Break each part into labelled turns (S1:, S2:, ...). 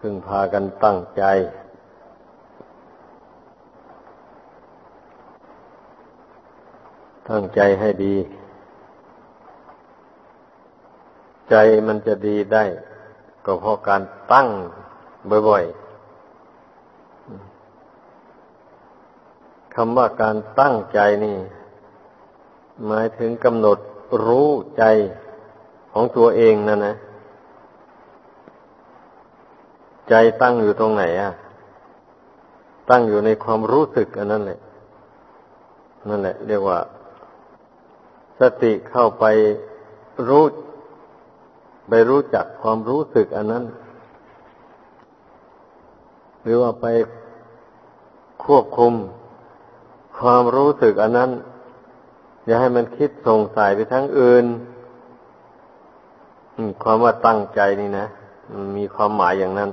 S1: พึงพากันตั้งใจ ตั้งใจให้ดี ใจมันจะดีได้ ก็เพราะการตั้งบ่อยๆคำว่าการตั้งใจนี่ หมายถึงกำหนดรู้ใจของตัวเองนั่นนะ ใจตั้งอยู่ตรงไหนอะ ตั้งอยู่ในความรู้สึกอันนั้นแหละ นั่นแหละ เรียกว่า สติเข้าไปรู้ ไปรู้จักความรู้สึกอันนั้น หรือว่าไปควบคุมความรู้สึกอันนั้น อย่าให้มันคิดส่งสายไปทั้งอื่นความว่าตั้งใจนี่นะมีความหมายอย่างนั้น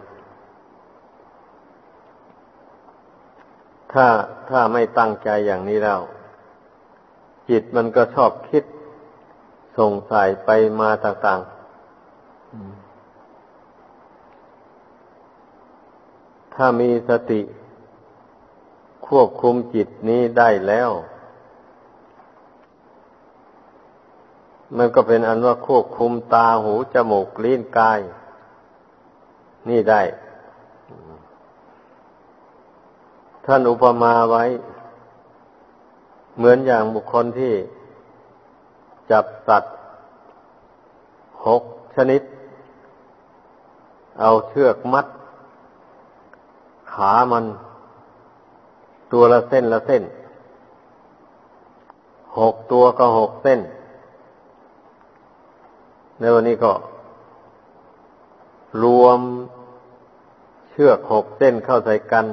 S1: ถ้าถ้าไม่ตั้งใจอย่างนี้แล้ว จิตมันก็ชอบคิดส่งสายไปมาต่างๆ ถ้ามีสติ ควบคุมจิตนี้ได้แล้ว มันก็เป็นอันว่าควบคุมตาหูจมูกลิ้นกาย นี่ได้ ท่านอุปมาไว้ เหมือนอย่างบุคคลที่จับสัตว์หกชนิด เอาเชือกมัด ขามัน ตัวละเส้นละเส้นหกตัวก็หกเส้น ในวันนี้ก็ รวมเชือกหกเส้นเข้าใส่กัน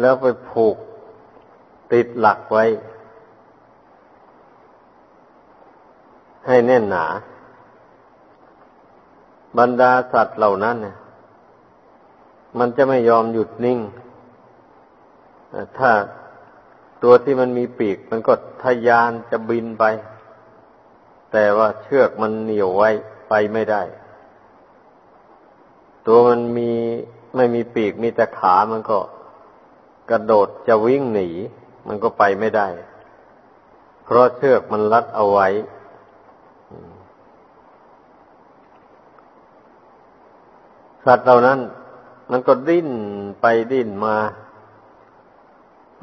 S1: แล้วไปผูกติดหลักไว้ ให้แน่นหนา บรรดาสัตว์เหล่านั้นเนี่ย มันจะไม่ยอมหยุดนิ่ง ถ้าตัวที่มันมีปีก มันก็ทะยานจะบินไป แต่ว่าเชือกมันเหนียวไว้ไปไม่ได้ ตัวมันมีไม่มีปีกมีแต่ขามันก็ กระโดดจะวิ่งหนี มันก็ไปไม่ได้ เพราะเชือกมันรัดเอาไว้ สัตว์เหล่านั้น มันก็ดิ้นไปดิ้นมา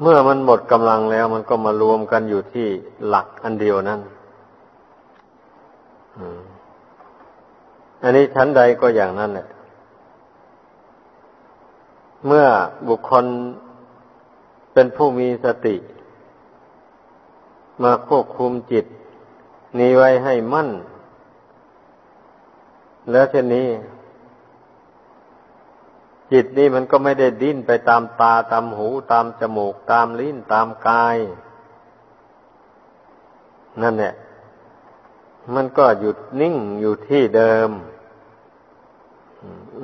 S1: เมื่อมันหมดกำลังแล้ว มันก็มารวมกันอยู่ที่หลักอันเดียวนั้นอันนี้ชั้นใดก็อย่างนั้นแหละ เมื่อบุคคล เป็นผู้มีสติ มาควบคุมจิต นี้ไว้ให้มั่น แล้วเช่นนี้ จิตนี้มันก็ไม่ได้ดิ้นไปตามตาตามหูตามจมูก ตามลิ้นตามกาย นั่นแหละมันก็หยุดนิ่งอยู่ที่เดิม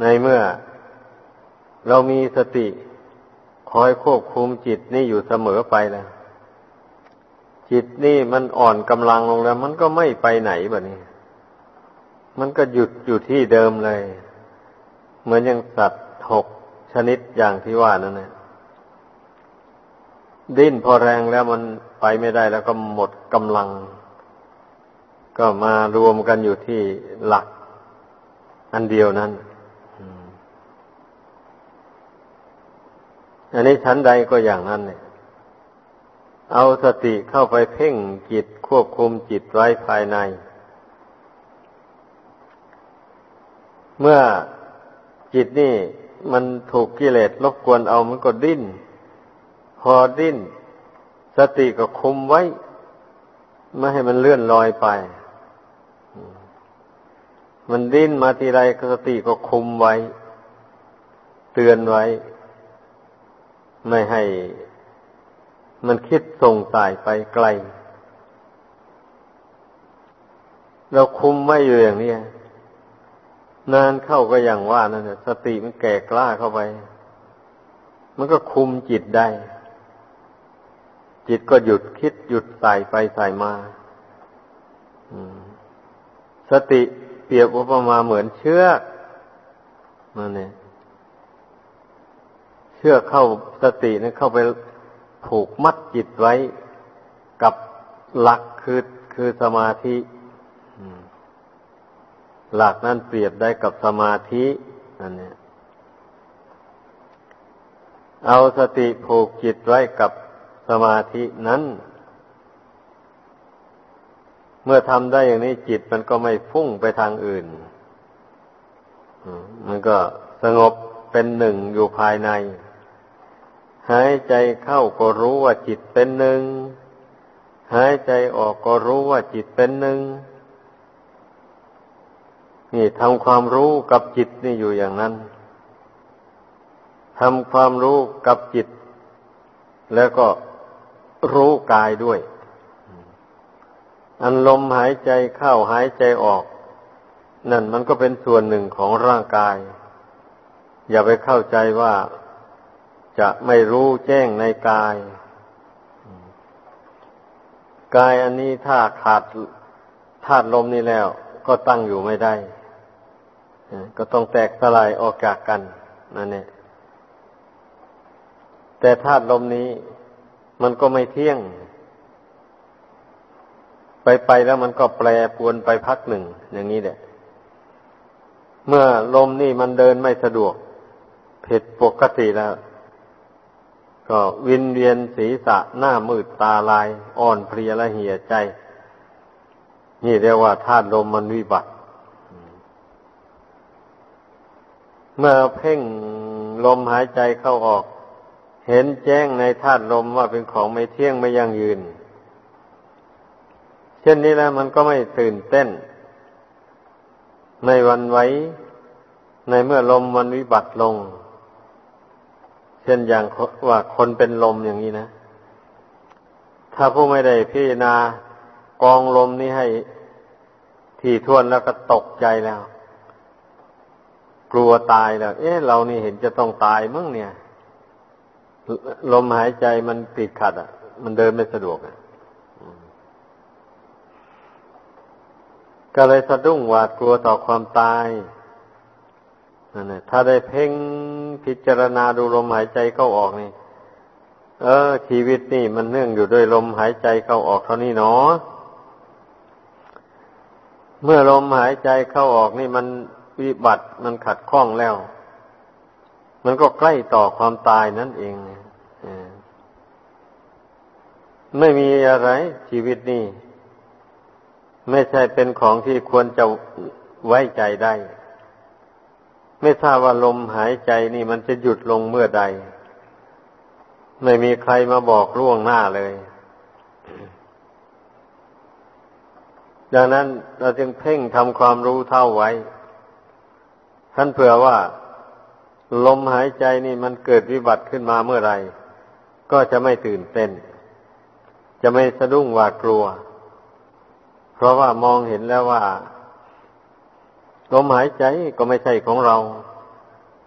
S1: ในเมื่อเรามีสติ คอยควบคุมจิตนี่อยู่เสมอไปแล้วจิตนี่มันอ่อนกำลังลงแล้ว มันก็ไม่ไปไหนแบบนี้ มันก็หยุดอยู่ที่เดิมเลย เหมือนอย่างสัตว์หกชนิดอย่างที่ว่านั่นนะดิ้นพอแรงแล้วมันไปไม่ได้แล้วก็หมดกำลัง ก็มารวมกันอยู่ที่หลัก อันเดียวนั้น อันนี้ชั้นใดก็อย่างนั้นเนี่ย เอาสติเข้าไปเพ่งจิตควบคุมจิตไว้ภายใน เมื่อจิตนี่มันถูกกิเลสรบกวนเอามันก็ดิ้น พอดิ้น สติก็คุมไว้ ไม่ให้มันเลื่อนลอยไป มันดิ้นมาทีไรสติก็คุมไว้ เตือนไว้ ไม่ให้มันคิดส่งสายไปไกล เราคุมไม่อยู่อย่างนี้นานเข้าก็อย่างว่านั่นสติมันแก่กล้าเข้าไป มันก็คุมจิตได้ จิตก็หยุดคิดหยุดใส่ไปใส่มาสติเปรียบอุปมาเหมือนเชือกนั่นเนี่ย ชื่อเข้าสตินี่เข้าไปผูกมัดจิตไว้กับหลักคือคือสมาธิหลักนั้นเปรียบได้กับสมาธินั่นเนี่ยเอาสติผูกจิตไว้กับสมาธินั้น เมื่อทำได้อย่างนี้จิตมันก็ไม่ฟุ้งไปทางอื่น มันก็สงบเป็นหนึ่งอยู่ภายใน หายใจเข้าก็รู้ว่าจิตเป็นหนึ่ง หายใจออกก็รู้ว่าจิตเป็นหนึ่ง นี่ทำความรู้กับจิตนี่อยู่อย่างนั้นทำความรู้กับจิต แล้วก็รู้กายด้วย อันลมหายใจเข้าหายใจออก นั่นมันก็เป็นส่วนหนึ่งของร่างกาย อย่าไปเข้าใจว่า จะไม่รู้แจ้งในกาย กายอันนี้ถ้าขาดธาตุลมนี่แล้ว ก็ตั้งอยู่ไม่ได้ ก็ต้องแตกสลายออกจากกันนั่นเองแต่ธาตุลมนี้มันก็ไม่เที่ยง ไปไปแล้วมันก็แปรปวนไปพักหนึ่ง อย่างนี้แหละ เมื่อลมนี่มันเดินไม่สะดวกผิดปกติแล้ว ก็วินเวียนศีรษะหน้ามืดตาลาย อ่อนเพลียและเหี่ยใจ นี่เรียกว่าธาตุลมมันวิบัติ เมื่อเพ่งลมหายใจเข้าออก เห็นแจ้งในธาตุลมว่าเป็นของไม่เที่ยงไม่ยั่งยืน เช่นนี้แล้วมันก็ไม่ตื่นเต้น ในวันไว้ ในเมื่อลมมันวิบัติลง เช่นอย่างว่าคนเป็นลมอย่างนี้นะ ถ้าผู้ไม่ได้พิจารณากองลมนี้ให้ที่ทวนแล้วก็ตกใจแล้ว กลัวตายแล้ว เอ๊ะ เรานี่เห็นจะต้องตายมั้งเนี่ย ลมหายใจมันติดขัด อะ มันเดินไม่สะดวกอะก็เลยสะดุ้งหวาดกลัวต่อความตายนั่นแหละถ้าได้เพ่ง พิจารณาดูลมหายใจเข้าออกนี่ เออ ชีวิตนี่มันเนื่องอยู่ด้วยลมหายใจเข้าออกเท่านี้เนาะเมื่อลมหายใจเข้าออกนี่มันวิบัติมันขัดข้องแล้ว มันก็ใกล้ต่อความตายนั่นเองไม่มีอะไร ชีวิตนี้ไม่ใช่เป็นของที่ควรจะไว้ใจได้ ไม่ทราบว่าลมหายใจนี่มันจะหยุดลงเมื่อใด ไม่มีใครมาบอกล่วงหน้าเลย ดังนั้นเราจึงเพ่งทำความรู้เท่าไว้ ท่านเผื่อว่า ลมหายใจนี่มันเกิดวิบัติขึ้นมาเมื่อไรก็จะไม่ตื่นเต้น จะไม่สะดุ้งหวาดกลัว เพราะว่ามองเห็นแล้วว่า ลมหายใจก็ไม่ใช่ของเรา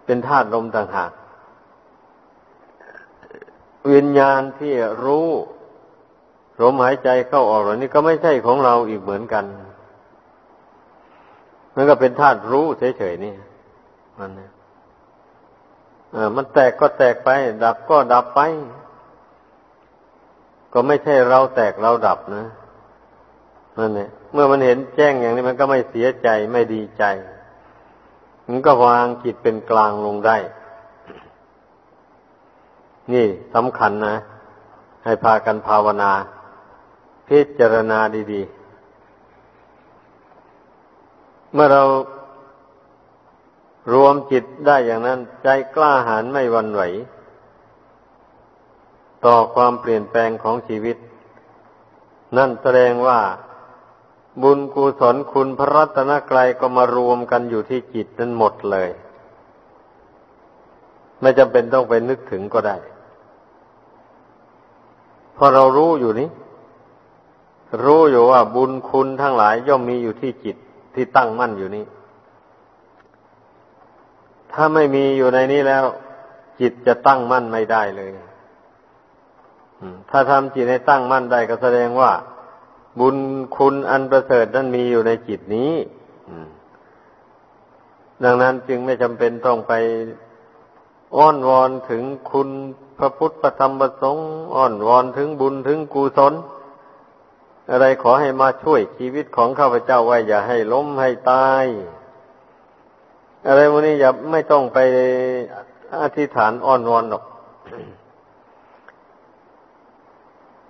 S1: เป็นธาตุลมต่างหากวิญญาณที่รู้ลมหายใจเข้าออกเหล่านี้ก็ไม่ใช่ของเราอีกเหมือนกันมันก็เป็นธาตุรู้เฉยๆนี่มันเนี่ยมันแตกก็แตกไป ดับก็ดับไป ก็ไม่ใช่เราแตกเราดับนะ นั่นเนี่ยเมื่อมันเห็นแจ้งอย่างนี้มันก็ไม่เสียใจไม่ดีใจ มันก็วางจิตเป็นกลางลงได้ นี่สำคัญนะ ให้พากันภาวนา พิจารณาดีๆ เมื่อเรารวมจิตได้อย่างนั้น ใจกล้าหาญไม่วันไหว ต่อความเปลี่ยนแปลงของชีวิต นั่นแสดงว่า บุญกุศลคุณพระรัตนกรัยก็มารวมกันอยู่ที่จิตนั้นหมดเลย ไม่จำเป็นต้องไปนึกถึงก็ได้พอเรารู้อยู่นี้ รู้อยู่ว่าบุญคุณทั้งหลายย่อมมีอยู่ที่จิตที่ตั้งมั่นอยู่นี้ ถ้าไม่มีอยู่ในนี้แล้ว จิตจะตั้งมั่นไม่ได้เลยถ้าทำจิตให้ตั้งมั่นได้ก็แสดงว่า บุญคุณอันประเสริฐนั้นมีอยู่ในจิตนี้ดังนั้นจึงไม่จำเป็นต้องไปอ้อนวอนถึงคุณพระพุทธธรรมประสงค์อ้อนวอนถึงบุญถึงกุศล อะไรขอให้มาช่วยชีวิตของข้าพเจ้าไว้อย่าให้ล้มให้ตาย อะไรพวกนี้อย่าไม่ต้องไปอธิษฐานอ้อนวอนหรอก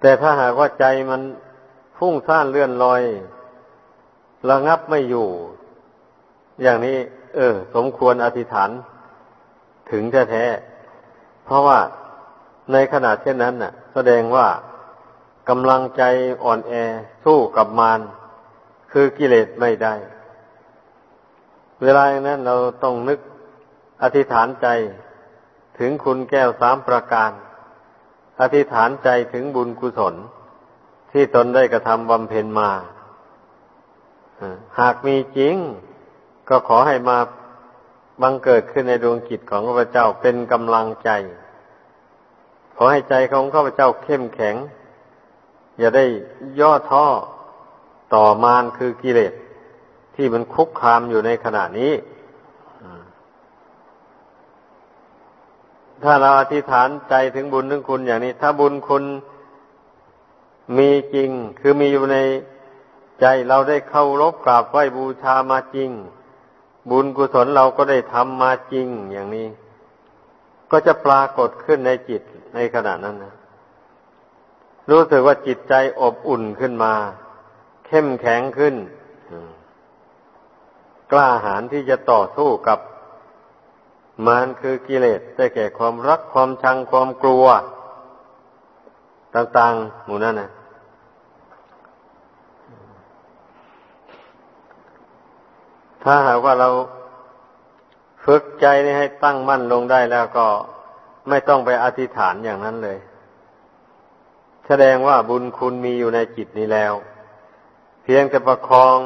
S1: แต่ถ้าหากว่าใจมัน พุ่งซ่านเลื่อนลอย ระงับไม่อยู่ อย่างนี้ เออ สมควรอธิษฐาน ถึงแท้ๆเพราะว่าในขณะเช่นนั้นน่ะ แสดงว่ากำลังใจอ่อนแอสู้กับมารคือกิเลสไม่ได้ เวลาอย่างนั้นเราต้องนึกอธิษฐานใจถึงคุณแก้วสามประการ อธิษฐานใจถึงบุญกุศล ที่ตนได้กระทำบำเพ็ญมาหากมีจริง ก็ขอให้มาบังเกิดขึ้นในดวงจิตของพระเจ้าเป็นกำลังใจ ขอให้ใจของข้าพเจ้าเข้มแข็ง อย่าได้ย่อท้อต่อมานคือกิเลสที่มันคุกคามอยู่ในขณะนี้ ถ้าเราอธิษฐานใจถึงบุญถึงคุณอย่างนี้ ถ้าบุญคุณ มีจริง คือมีอยู่ในใจเราได้เข้ารบกราบไหว้บูชามาจริง บุญกุศลเราก็ได้ทำมาจริงอย่างนี้ ก็จะปรากฏขึ้นในจิตในขณะนั้นนะรู้สึกว่าจิตใจอบอุ่นขึ้นมา เข้มแข็งขึ้น กล้าหาญที่จะต่อสู้กับมารคือกิเลสได้แก่ความรักความชังความกลัว ต่างๆ หมู่นั้นนะ ถ้าหากว่าเราฝึกใจนี้ให้ตั้งมั่นลงได้แล้วก็ไม่ต้องไปอธิษฐานอย่างนั้นเลย แสดงว่าบุญคุณมีอยู่ในจิตนี้แล้ว เพียงแต่ประคอง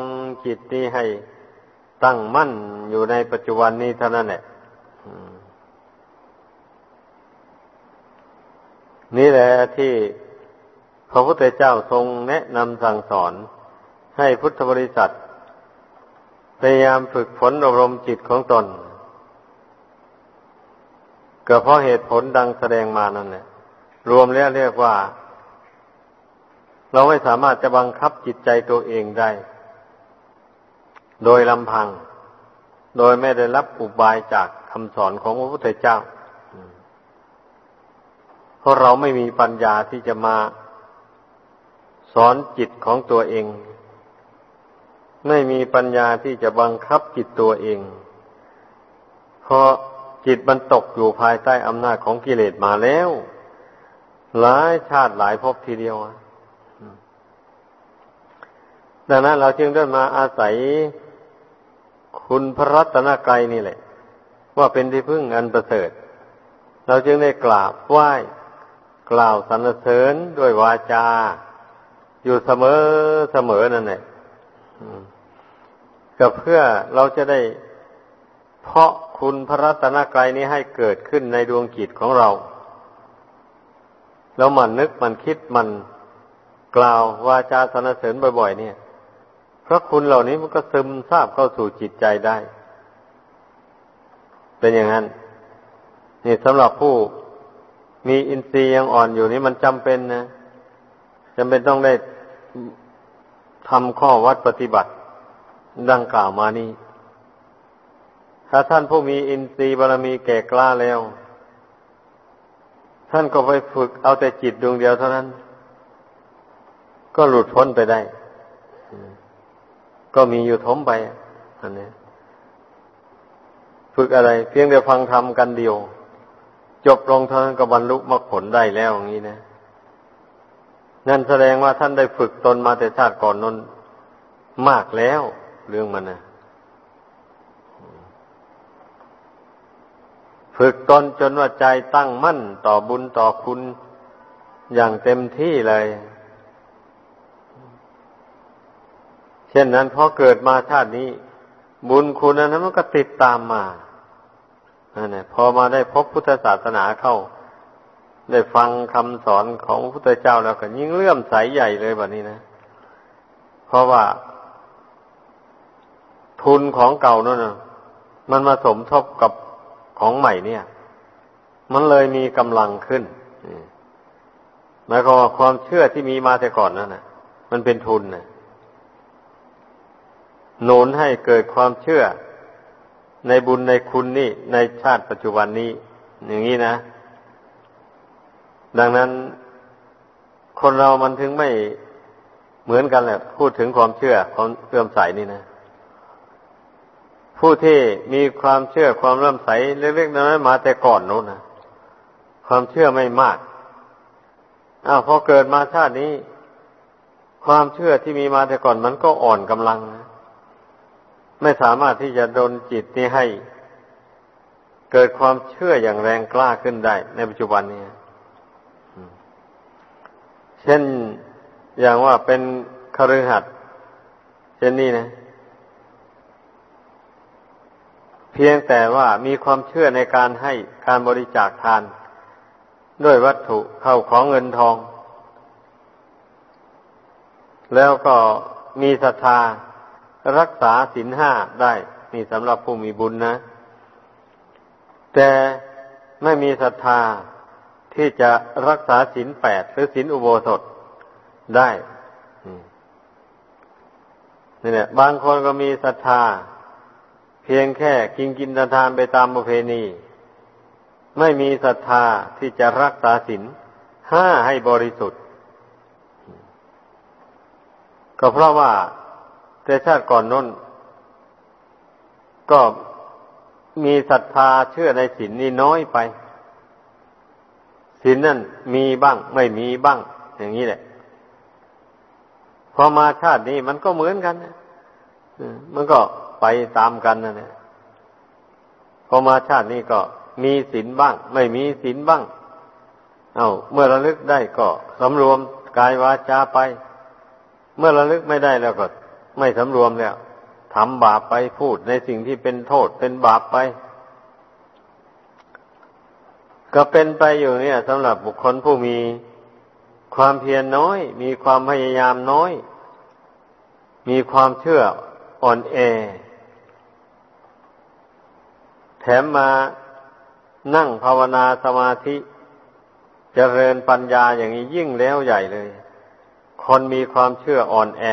S1: จิตนี้ให้ตั้งมั่นอยู่ในปัจจุบันนี้เท่านั้นแหละนี่แหละที่พระพุทธเจ้าทรงแนะนำสั่งสอนให้พุทธบริษัท พยายามฝึกฝนอบรมจิตของตนก็เพราะเหตุผลดังแสดงมานั่นแหละรวมแล้วเรียกว่า เราไม่สามารถจะบังคับจิตใจตัวเองได้ โดยลำพัง โดยไม่ได้รับอุบายจากคำสอนของพระพุทธเจ้า เพราะเราไม่มีปัญญาที่จะมา สอนจิตของตัวเอง ไม่มีปัญญาที่จะบังคับจิตตัวเอง เพราะจิตมันตกอยู่ภายใต้อำนาจของกิเลสมาแล้ว หลายชาติหลายภพทีเดียวดังนั้นเราจึงได้มาอาศัยคุณพระรัตนกรัยนี่แหละ ว่าเป็นที่พึ่งอันประเสริฐ เราจึงได้กราบไหว้กล่าวสรรเสริญด้วยวาจา อยู่เสมอเสมอนั่นแหละ ก็เพื่อเราจะได้เพาะคุณพระรัตนกรัยนี้ให้เกิดขึ้นในดวงจิตของเรา แล้วมันนึกมันคิดมันกล่าววาจาสรรเสริญบ่อย ๆ เนี่ยพระคุณเหล่านี้มันก็ซึมซาบเข้าสู่จิตใจได้ เป็นอย่างนั้น นี่สำหรับผู้มีอินทรีย์ยังอ่อนอยู่นี่มันจำเป็นนะจำเป็นต้องได้ทำข้อวัดปฏิบัติ ดังกล่าวมานี้ ถ้าท่านผู้มีอินทรีย์บารมีแก่กล้าแล้ว ท่านก็ไปฝึกเอาแต่จิตดวงเดียวเท่านั้น ก็หลุดพ้นไปได้ ก็มีอยู่ทมไปอันนี้ฝึกอะไร เพียงแต่ฟังธรรมกันเดียว จบลงเท่านั้นก็บรรลุมรรคผลได้แล้วอย่างนี้นะนั่นแสดงว่าท่านได้ฝึกตนมาแต่ชาติก่อนนนมากแล้ว เรื่องมันนะฝึกตนจนว่าใจตั้งมั่นต่อบุญต่อคุณอย่างเต็มที่เลย เช่นนั้นพอเกิดมาชาตินี้ บุญคุณนั้นมันก็ติดตามมาอันนี้พอมาได้พบพุทธศาสนาเข้า ได้ฟังคำสอนของพระพุทธเจ้าแล้วก็ยิ่งเลื่อมใสใหญ่เลยแบบนี้นะ เพราะว่า ทุนของเก่านั่นนะมันมาสมทบกับของใหม่เนี่ย มันเลยมีกำลังขึ้นหมายความว่าความเชื่อที่มีมาแต่ก่อนนั่นนะมันเป็นทุนนะหนุนให้เกิดความเชื่อ ในบุญในคุณนี่ ในชาติปัจจุบันนี้ อย่างนี้นะ ดังนั้นคนเรามันถึงไม่เหมือนกันแหละ พูดถึงความเชื่อความเลื่อมใสนี่นะ ผู้ที่มีความเชื่อความเลื่มใสเล็กๆน้อยๆมาแต่ก่อนนู้นนะความเชื่อไม่มากอ้าวพอเกิดมาชาตินี้ ความเชื่อที่มีมาแต่ก่อนมันก็อ่อนกำลังนะไม่สามารถที่จะดนจิตนี้ให้ เกิดความเชื่ออย่างแรงกล้าขึ้นได้ ในปัจจุบันนี้เช่นอย่างว่าเป็นคฤหัสถ์เช่นนี้นะ เพียงแต่ว่ามีความเชื่อในการให้การบริจาคทาน ด้วยวัตถุเข้าของเงินทอง แล้วก็มีศรัทธารักษาศีลห้าได้นี่สำหรับผู้มีบุญนะ แต่ไม่มีศรัทธาที่จะรักษาศีลแปดหรือศีลอุโบสถได้นี่แหละบางคนก็มีศรัทธา เพียงแค่กินกินทานไปตามประเพณี ไม่มีศรัทธาที่จะรักษาศีลห้าให้บริสุทธิ์ ก็เพราะว่า แต่ชาติก่อนน้น ก็มีศรัทธาเชื่อในศีลนนี้น้อยไปศีลนั่นมีบ้าง ไม่มีบ้าง อย่างนี้แหละพอมาชาตินี้มันก็เหมือนกันมันก็ ไปตามกันนั่นแหละพอมาชาตินี้ก็มีศีลบ้าง ไม่มีศีลบ้าง เอาเมื่อระลึกได้ก็สำรวมกายวาจาไป เมื่อระลึกไม่ได้แล้วก็ ไม่สำรวมแล้วทำบาปไปพูดในสิ่งที่เป็นโทษเป็นบาปไป ก็เป็นไปอยู่เนี่ยสำหรับบุคคลผู้มีความเพียรน้อย มีความพยายามน้อย มีความเชื่ออ่อนแอ แถมมานั่งภาวนาสมาธิจเจริญปัญญาอย่างนี้ยิ่งแล้วใหญ่เลย คนมีความเชื่ออ่อนแอ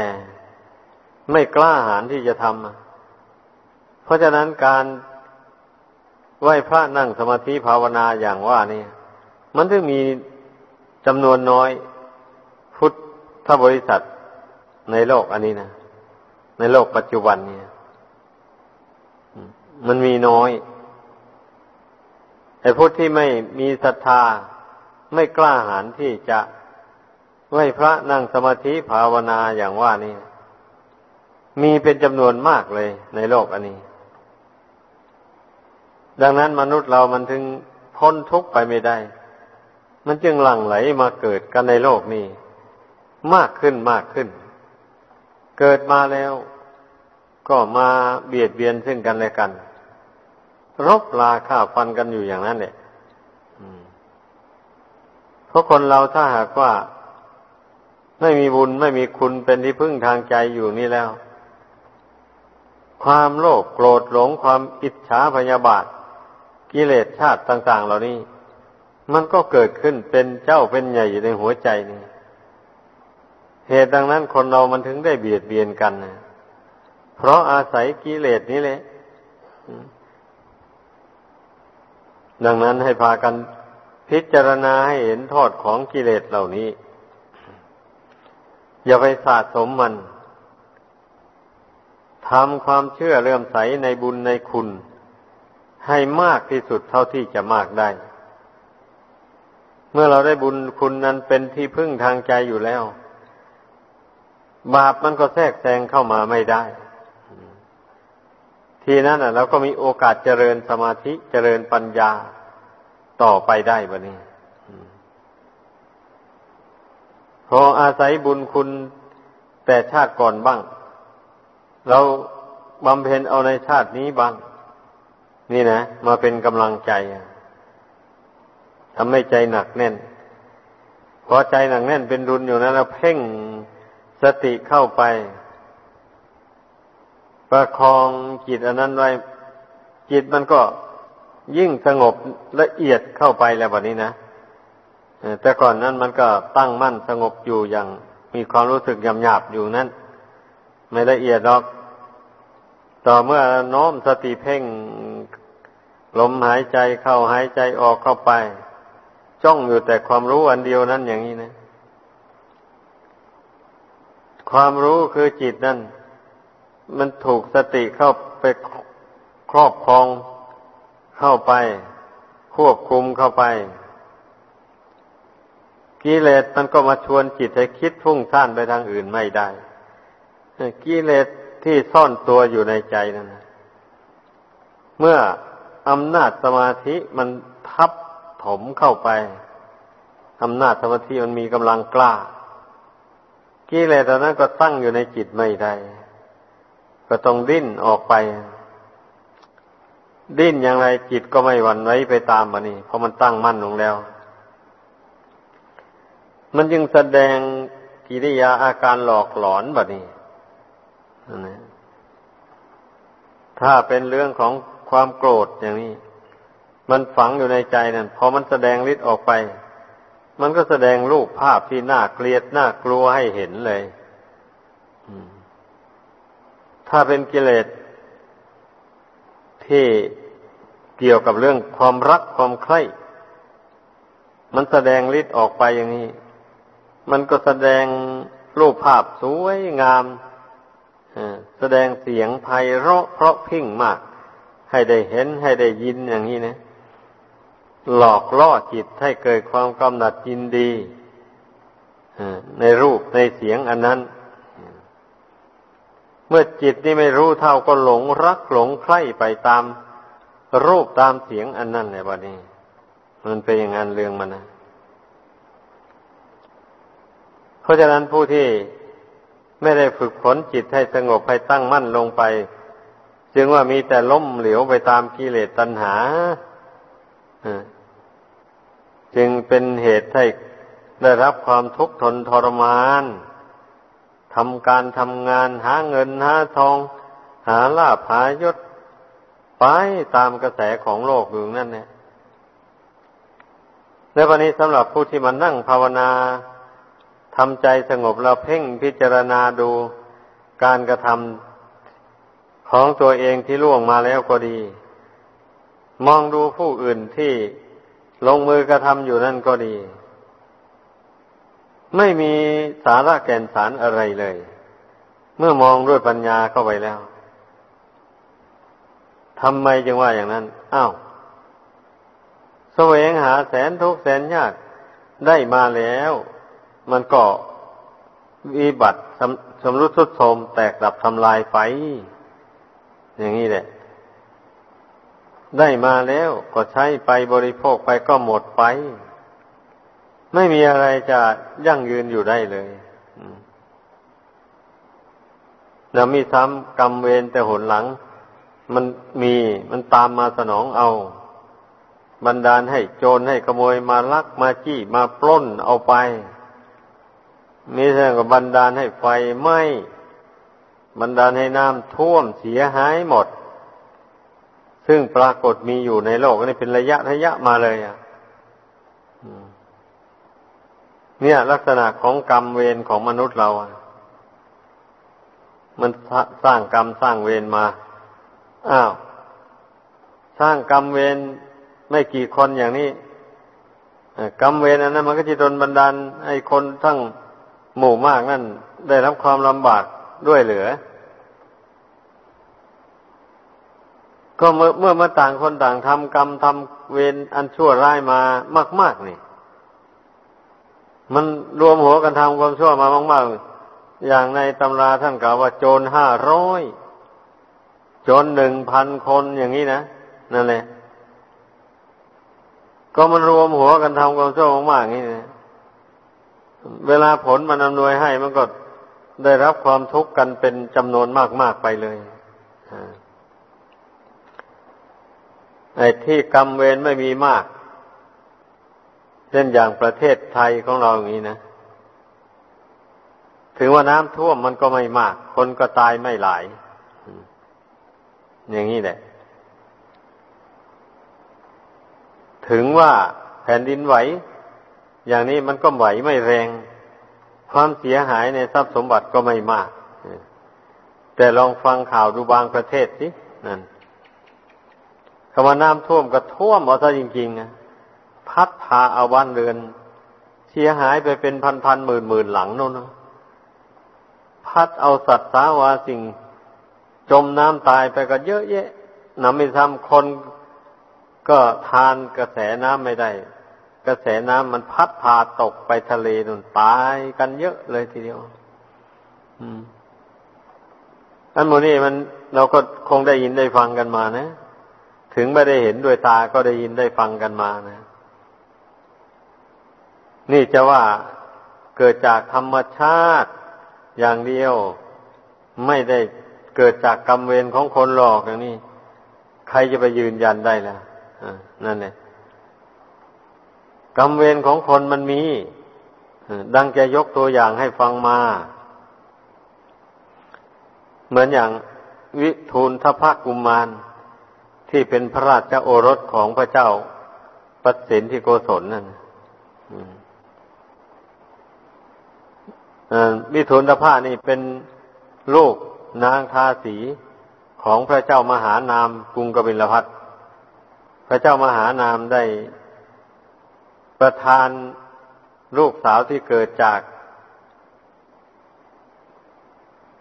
S1: ไม่กล้าหาญที่จะทำเพราะฉะนั้นการไหว้พระนั่งสมาธิภาวนาอย่างว่านี่มันถึงมีจำนวนน้อยพุทธบริษัทในโลกอันนี้นะในโลกปัจจุบันเนี่ยมันมีน้อย ไอ้พุทธที่ไม่มีศรัทธาไม่กล้าหาญที่จะไหวพระนั่งสมาธิภาวนาอย่างว่านี่ มีเป็นจำนวนมากเลยในโลกอันนี้ ดังนั้นมนุษย์เรามันถึงพ้นทุกข์ไปไม่ได้ มันจึงหลั่งไหลมาเกิดกันในโลกนี้ มากขึ้นมากขึ้น เกิดมาแล้ว ก็มาเบียดเบียนซึ่งกันและกัน รบลาฆ่าฟันกันอยู่อย่างนั้นแหละเพราะคนเราถ้าหากว่า ไม่มีบุญไม่มีคุณเป็นที่พึ่งทางใจอยู่นี่แล้ว ความโลภโกรธหลงความอิจฉาพยาบาท กิเลสชาติต่าง ๆ เหล่านี้ มันก็เกิดขึ้นเป็นเจ้าเป็นใหญ่อยู่ในหัวใจนี่เหตุดังนั้นคนเรามันถึงได้เบียดเบียนกันนะเพราะอาศัยกิเลสนี้แหละ ดังนั้นให้พากันพิจารณาให้เห็นโทษของกิเลสเหล่านี้ อย่าไปสะสมมันทำความเชื่อเลื่อมใสในบุญในคุณ ให้มากที่สุดเท่าที่จะมากได้ เมื่อเราได้บุญคุณนั้นเป็นที่พึ่งทางใจอยู่แล้ว บาปมันก็แทรกแซงเข้ามาไม่ได้ ทีนั้นเราก็มีโอกาสเจริญสมาธิเจริญปัญญาต่อไปได้บะนี้พออาศัยบุญคุณแต่ชาติก่อนบ้าง เราบำเพ็ญเอาในชาตินี้บ้าง นี่นะ มาเป็นกำลังใจทำให้ใจหนักแน่น พอใจหนักแน่นเป็นรุนอยู่นั้นเราเพ่งสติเข้าไป ประคองจิตอันนั้นไว้ จิตมันก็ยิ่งสงบละเอียดเข้าไปแล้วแบบนี้นะแต่ก่อนนั้นมันก็ตั้งมั่นสงบอยู่อย่างมีความรู้สึกหยาบๆอยู่นั้น ไม่ละเอียดหรอก ต่อเมื่อน้อมสติเพ่งลมหายใจเข้าหายใจออกเข้าไป จ้องอยู่แต่ความรู้อันเดียวนั้นอย่างนี้นะ ความรู้คือจิตนั่น มันถูกสติเข้าไปครอบครองเข้าไป ควบคุมเข้าไป กิเลสมันก็มาชวนจิตให้คิดฟุ้งซ่านไปทางอื่นไม่ได้กิเลสที่ซ่อนตัวอยู่ในใจนั่นเมื่ออำนาจสมาธิมันทับถมเข้าไปอำนาจสมาธิมันมีกำลังกล้า กิเลสตอนนั้นก็ตั้งอยู่ในจิตไม่ได้ ก็ต้องดิ้นออกไป ดิ้นอย่างไรจิตก็ไม่หวั่นไหวไปตามมันนี่เพราะมันตั้งมั่นลงแล้ว มันจึงแสดงกิริยาอาการหลอกหลอนแบบนี้ถ้าเป็นเรื่องของความโกรธอย่างนี้ มันฝังอยู่ในใจนั่นพอมันแสดงฤทธิ์ออกไป มันก็แสดงรูปภาพที่น่าเกลียดน่ากลัวให้เห็นเลย ถ้าเป็นกิเลสที่เกี่ยวกับเรื่องความรักความใคร่มันแสดงฤทธิ์ออกไปอย่างนี้ มันก็แสดงรูปภาพสวยงามแสดงเสียงไพเราะเพราะพิ้งมาก ให้ได้เห็นให้ได้ยินอย่างนี้นะ หลอกล่อจิตให้เกิดความกำหนัดยินดีในรูปในเสียงอันนั้น เมื่อจิตนี่ไม่รู้เท่าก็หลงรักหลงใคร่ไปตามรูปตามเสียงอันนั้นเลยวันนี้ มันเป็นอย่างนั้นเรื่องมันนะเพราะฉะนั้นผู้ที่ไม่ได้ฝึกฝนจิตให้สงบให้ตั้งมั่นลงไป จึงว่ามีแต่ล้มเหลวไปตามกิเลสตัณหาจึงเป็นเหตุให้ได้รับความทุกข์ทนทรมาน ทำการทำงานหาเงินหาทอง หาลาภหายศไปตามกระแสของโลกอยู่นั่นเนี่ยในวันนี้สำหรับผู้ที่มานั่งภาวนาทำใจสงบเราเพ่งพิจารณาดูการกระทำของตัวเองที่ล่วงมาแล้วก็ดี มองดูผู้อื่นที่ลงมือกระทำอยู่นั่นก็ดี ไม่มีสาระแก่นสารอะไรเลย เมื่อมองด้วยปัญญาเข้าไปแล้วทำไมจึงว่าอย่างนั้น อ้าวแสวงหาแสนทุกแสนยากได้มาแล้ว มันก็วิบัติสำรุดสุดโทมแตกดับทำลายไป อย่างนี้แหละ ได้มาแล้วก็ใช้ไปบริโภคไปก็หมดไป ไม่มีอะไรจะยั่งยืนอยู่ได้เลยแล้วมีซ้ำกรรมเวรแต่หนหลัง มันมีมันตามมาสนองเอา บันดาลให้โจรให้ขโมยมาลักมาจี้มาปล้นเอาไปมีเรื่องกับบันดาลให้ไฟไหม้บันดาลให้น้ำท่วมเสียหายหมด ซึ่งปรากฏมีอยู่ในโลกนี่เป็นระยะระยะมาเลยอะ เนี่ย ลักษณะของกรรมเวรของมนุษย์เรามันสร้างกรรมสร้างเวรมา อ้าว สร้างกรรมเวรไม่กี่คนอย่างนี้กรรมเวรอันนั้นมันก็จะโดนบันดาลให้คนทั้งหมู่มากนั่น ได้รับความลำบากด้วยเหลือ ก็เมื่อเมื่อมาต่างคนต่างทำกรรมทำเวรอันชั่วร้ายมามาก ๆ นี่ มันรวมหัวกันทำความชั่วมามากๆอย่างในตำราท่านกล่าวว่าโจรห้าร้อยโจรหนึ่งพันคนอย่างนี้นะนั่นแหละก็มันรวมหัวกันทำความชั่วมากๆอย่างนี้นะเวลาผลมันอำนวยให้มันก็ได้รับความทุกข์กันเป็นจำนวนมาก ๆ ไปเลยไอ้ที่กรรมเวรไม่มีมาก เช่นอย่างประเทศไทยของเราอย่างนี้นะ ถึงว่าน้ำท่วมมันก็ไม่มาก คนก็ตายไม่หลาย อย่างนี้แหละ ถึงว่าแผ่นดินไหว อย่างนี้มันก็ไหวไม่แรง ความเสียหายในทรัพย์สมบัติก็ไม่มาก แต่ลองฟังข่าวดูบางประเทศสินั่นคำว่าน้ำท่วมก็ท่วมเอาซะจริงๆนะ พัดพาเอาบ้านเรือน เสียหายไปเป็นพันพันหมื่นหมื่นหลังโน่นพัดเอาสัตว์สาวาสิ่ง จมน้ำตายไปก็เยอะแยะนำไม่ทำคนก็ทานกระแสน้ำไม่ได้ กระแสน้ำมันพัดพาตกไปทะเลนุ่นตายกันเยอะเลยทีเดียว อืมอันโมนี่มันเราก็คงได้ยินได้ฟังกันมานะ ถึงไม่ได้เห็นด้วยตาก็ได้ยินได้ฟังกันมานะ นี่จะว่าเกิดจากธรรมชาติอย่างเดียว ไม่ได้เกิดจากกรรมเวรของคนหลอกอย่างนี้ ใครจะไปยืนยันได้ล่ะนั่นแหละกรรมเวรของคนมันมีดังจะยกตัวอย่างให้ฟังมา เหมือนอย่างวิทูลทพกุมาร ที่เป็นพระราชโอรสของพระเจ้าปัสสินที่โกศลนั่น วิทูลทพนี่เป็นลูกนางทาสีของพระเจ้ามหานามกรุงกบิลพัทพระเจ้ามหานามได้ประทานลูกสาวที่เกิดจาก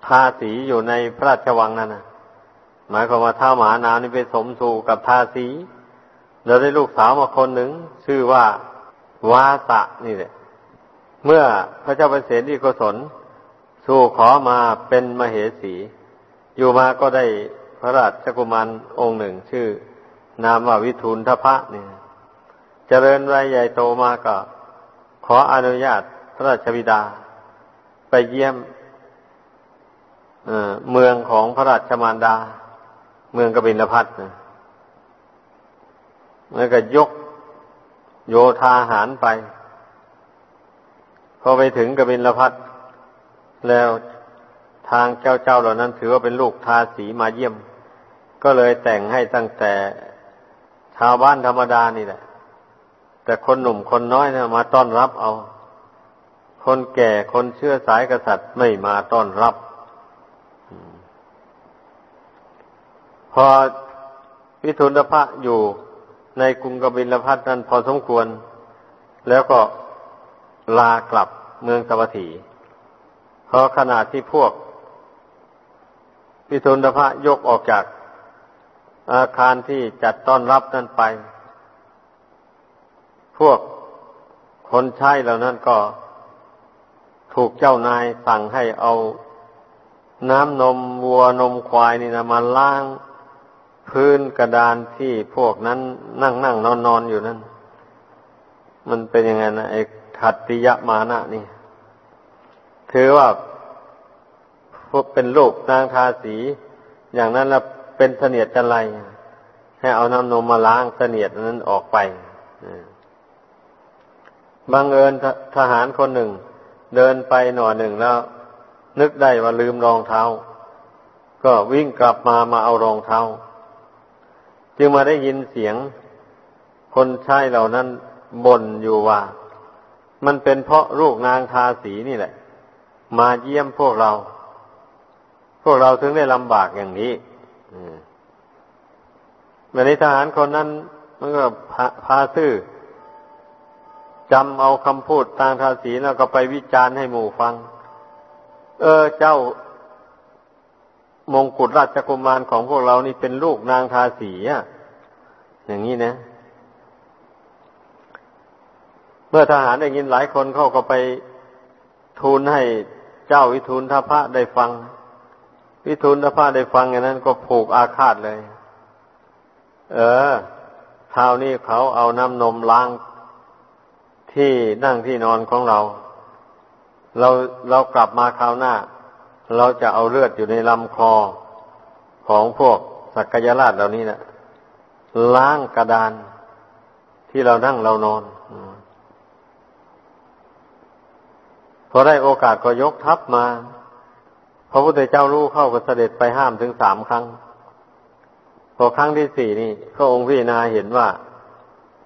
S1: ทาสีอยู่ในพระราชวังนั่นนะหมายความว่าท้ามหานามนี่ไปสมสู่กับทาสี แล้วได้ลูกสาวมาคนหนึ่ง ชื่อว่าวาสะนี่แหละ เมื่อพระเจ้าเป็นเสนีโกศลสู่ขอมาเป็นมเหสี อยู่มาก็ได้พระราชกุมารองค์หนึ่งชื่อ นามว่าวิทูลทพะเนี่ยเจริญวัยใหญ่โตมาก็ ขออนุญาตพระราชบิดา ไปเยี่ยมเมืองของพระราชมารดา เมืองกบิลพัทนะแล้วก็ยกโยธาหารไป พอไปถึงกบิลพัทแล้วทางเจ้าเจ้าเหล่านั้น ถือว่าเป็นลูกทาสีมาเยี่ยม ก็เลยแต่งให้ตั้งแต่ชาวบ้านธรรมดานี่แหละ แต่คนหนุ่มคนน้อยนะมาต้อนรับเอา คนแก่คนเชื่อสายกษัตริย์ไม่มาต้อนรับ พอวิทุนพระอยู่ในกรุงกบิลพัทนั้นพอสมควร แล้วก็ ลากลับเมืองสวัสดีพอขนาดที่พวกวิทุนพระยกออกจากอาคารที่จัดต้อนรับนั้นไป พวกคนใช้เหล่านั้นก็ถูกเจ้านายสั่งให้เอาน้ำนมวัวนมควายนี่นะมาล้าง พื้นกระดานที่พวกนั้นนั่งนั่งนอนนอนอยู่นั่น มันเป็นยังไงนะไอ้ ขัตติยมานะนี่ ถือว่าพวกเป็นลูกนางทาสี อย่างนั้นแล้วเป็นเสนียดจันไรให้เอาน้ำนมมาล้างเสนียดนั้นออกไปบังเอิญทหารคนหนึ่ง เดินไปหน่อหนึ่งแล้ว นึกได้ว่าลืมรองเท้า ก็วิ่งกลับมามาเอารองเท้า จึงมาได้ยินเสียง คนใช้เหล่านั้นบ่นอยู่ว่า มันเป็นเพราะลูกนางทาสีนี่แหละ มาเยี่ยมพวกเรา พวกเราถึงได้ลำบากอย่างนี้เมื่อในทหารคนนั้น มันก็พาซื่อจำเอาคำพูดทางทาสีแล้วก็ไปวิจารณ์ให้หมู่ฟัง เออเจ้ามงกุฎราชกุมารของพวกเรานี่เป็นลูกนางทาสีอะอย่างนี้นะ เมื่อทหารได้ยินหลายคนเขาก็ไปทูลให้เจ้าวิทูลทพะได้ฟัง วิทูลทพะได้ฟังอย่างนั้นก็ผูกอาฆาตเลย เออเท่านี้เขาเอาน้ำนมล้างที่นั่งที่นอนของเรา เราเรากลับมาคราวหน้า เราจะเอาเลือดอยู่ในลำคอของพวกสักยราชเหล่านี้นะล้างกระดานที่เรานั่งเรานอน พอได้โอกาสก็ยกทัพมา พระพุทธเจ้ารู้เข้าก็เสด็จไปห้ามถึงสามครั้ง พอครั้งที่สี่นี่พระองค์พิจารณาเห็นว่า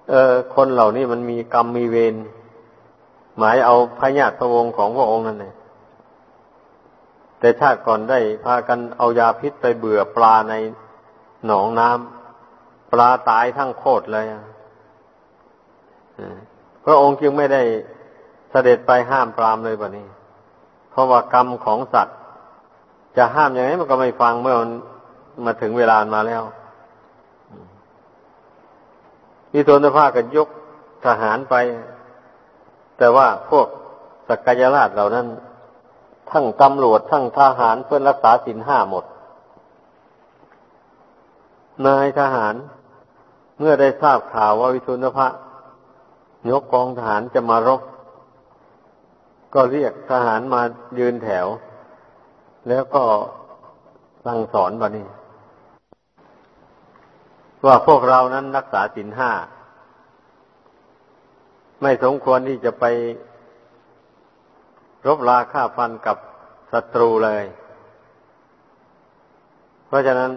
S1: เออ คนเหล่านี้มันมีกรรมมีเวรหมายเอาพญาติพระวงของพระองค์นั่นเองแต่ชาติก่อนได้พากันเอายาพิษไปเบื่อปลาในหนองน้ำปลาตายทั้งโคตรเลยพระองค์จึงไม่ได้ เสด็จไปห้ามปรามเลยแบบนี้ เพราะว่ากรรมของสัตว์ จะห้ามยังไงมันก็ไม่ฟังเมื่อมันมาถึงเวลามาแล้วพิโทนภาคก็ยกทหารไป แต่ว่าพวกสักกายราชเหล่านั้น ทั้งตำรวจทั้งทหารเพื่อนรักษาสินห้าหมด นายทหารเมื่อได้ทราบข่าวว่าวิทุนพระยกกองทหารจะมารบ ก็เรียกทหารมายืนแถว แล้วก็สั่งสอนบานี้ ว่าพวกเรานั้นรักษาสินห้า ไม่สมควรที่จะไปรบราฆ่าฟันกับศัตรูเลย เพราะฉะนั้น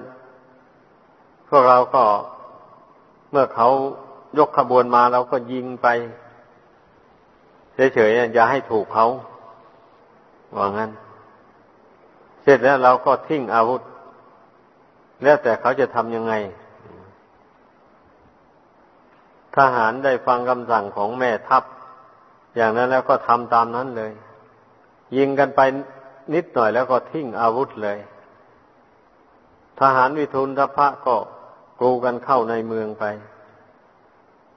S1: พวกเราก็เมื่อเขายกขบวนมาเราก็ยิงไป เฉยๆอย่าให้ถูกเขาว่างั้น เสร็จแล้วเราก็ทิ้งอาวุธ แล้วแต่เขาจะทำยังไง ทหารได้ฟังคำสั่งของแม่ทัพ อย่างนั้นแล้วก็ทำตามนั้นเลย ยิงกันไปนิดหน่อยแล้วก็ทิ้งอาวุธเลย ทหารวิทุนทพะก็กรูกันเข้าในเมืองไป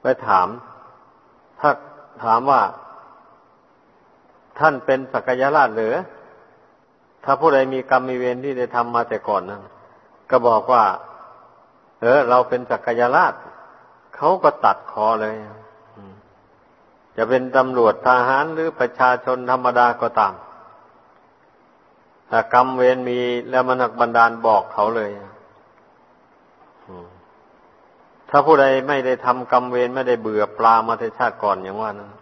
S1: ไปถาม ถ้าถามว่า ท่านเป็นสักยราชหรือ ถ้าผู้ใดมีกรรมมีเวรที่ได้ทำมาแต่ก่อนนั้นก็บอกว่า เออ เราเป็นสักยราชเขาก็ตัดคอเลยจะเป็นตำรวจทหารหรือประชาชนธรรมดาก็ตามถ้ากรรมเวรมีแล้วมันหักบันดาลบอกเขาเลยถ้าผู้ใดไม่ได้ทำกรรมเวรไม่ได้เบื่อปลามาในชาติก่อนอย่างว่านั้น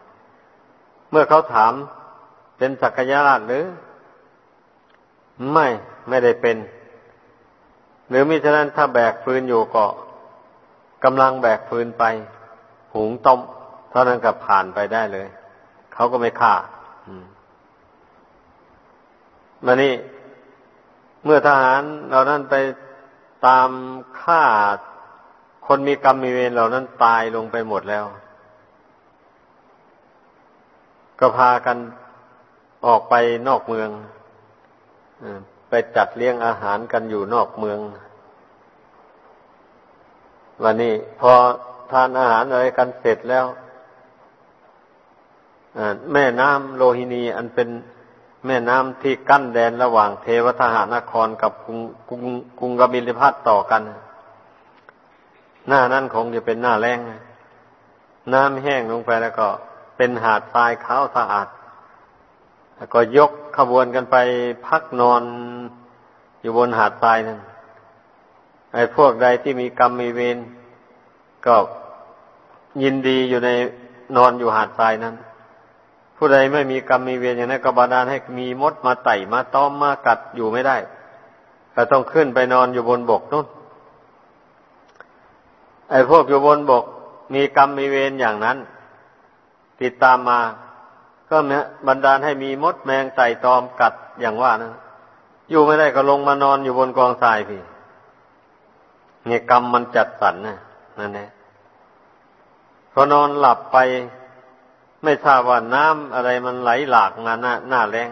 S1: เมื่อเขาถาม เป็นสักยราชหรือ ไม่ไม่ได้เป็น หรือมิฉะนั้นถ้าแบกฟืนอยู่ก็กำลังแบกฟืนไป หุงต้มเท่านั้นกับผ่านไปได้เลย เขาก็ไม่ฆ่ามานี่ เมื่อทหารเหล่านั้นไปตามฆ่าคนมีกรรมมีเวรเหล่านั้นตายลงไปหมดแล้ว ก็พากัน ออกไปนอกเมืองไปจัดเลี้ยงอาหารกันอยู่นอกเมือง วันนี้พอทานอาหารอะไรกันเสร็จแล้วแม่น้ำโลหินีอันเป็นแม่น้ำที่กั้นแดนระหว่างเทวทหานครกับกรุงกรุงกรุงกบิลพัทต่อกัน หน้านั้นคงจะเป็นหน้าแรงน้ำแห้งลงไปแล้วก็เป็นหาดทรายขาวสะอาด แล้วก็ยกขบวนกันไปพักนอนอยู่บนหาดทรายนั้นไอ้พวกใดที่มีกรรมมีเวรก็ยินดีอยู่ในนอนอยู่หาดทรายนั้น ผู้ใดไม่มีกรรมมีเวรอย่างนั้นก็บาดาลให้มีมดมาไต่มาต้อมมากัดอยู่ไม่ได้ก็ต้องขึ้นไปนอนอยู่บนบกนู่นไอ้พวกอยู่บนบก มีกรรมมีเวรอย่างนั้น ติดตามมา ก็เนี่ยบันดาลให้มีมดแมงไต่ตอมกัดอย่างว่านะอยู่ไม่ได้ก็ลงมานอนอยู่บนกองทรายพี่เนี่ยกรรมมันจัดสรรนะนั่นแหละพอนอนหลับไป ไม่ทราบว่าน้ำอะไรมันไหลหลากมาหน้าหน้าแรง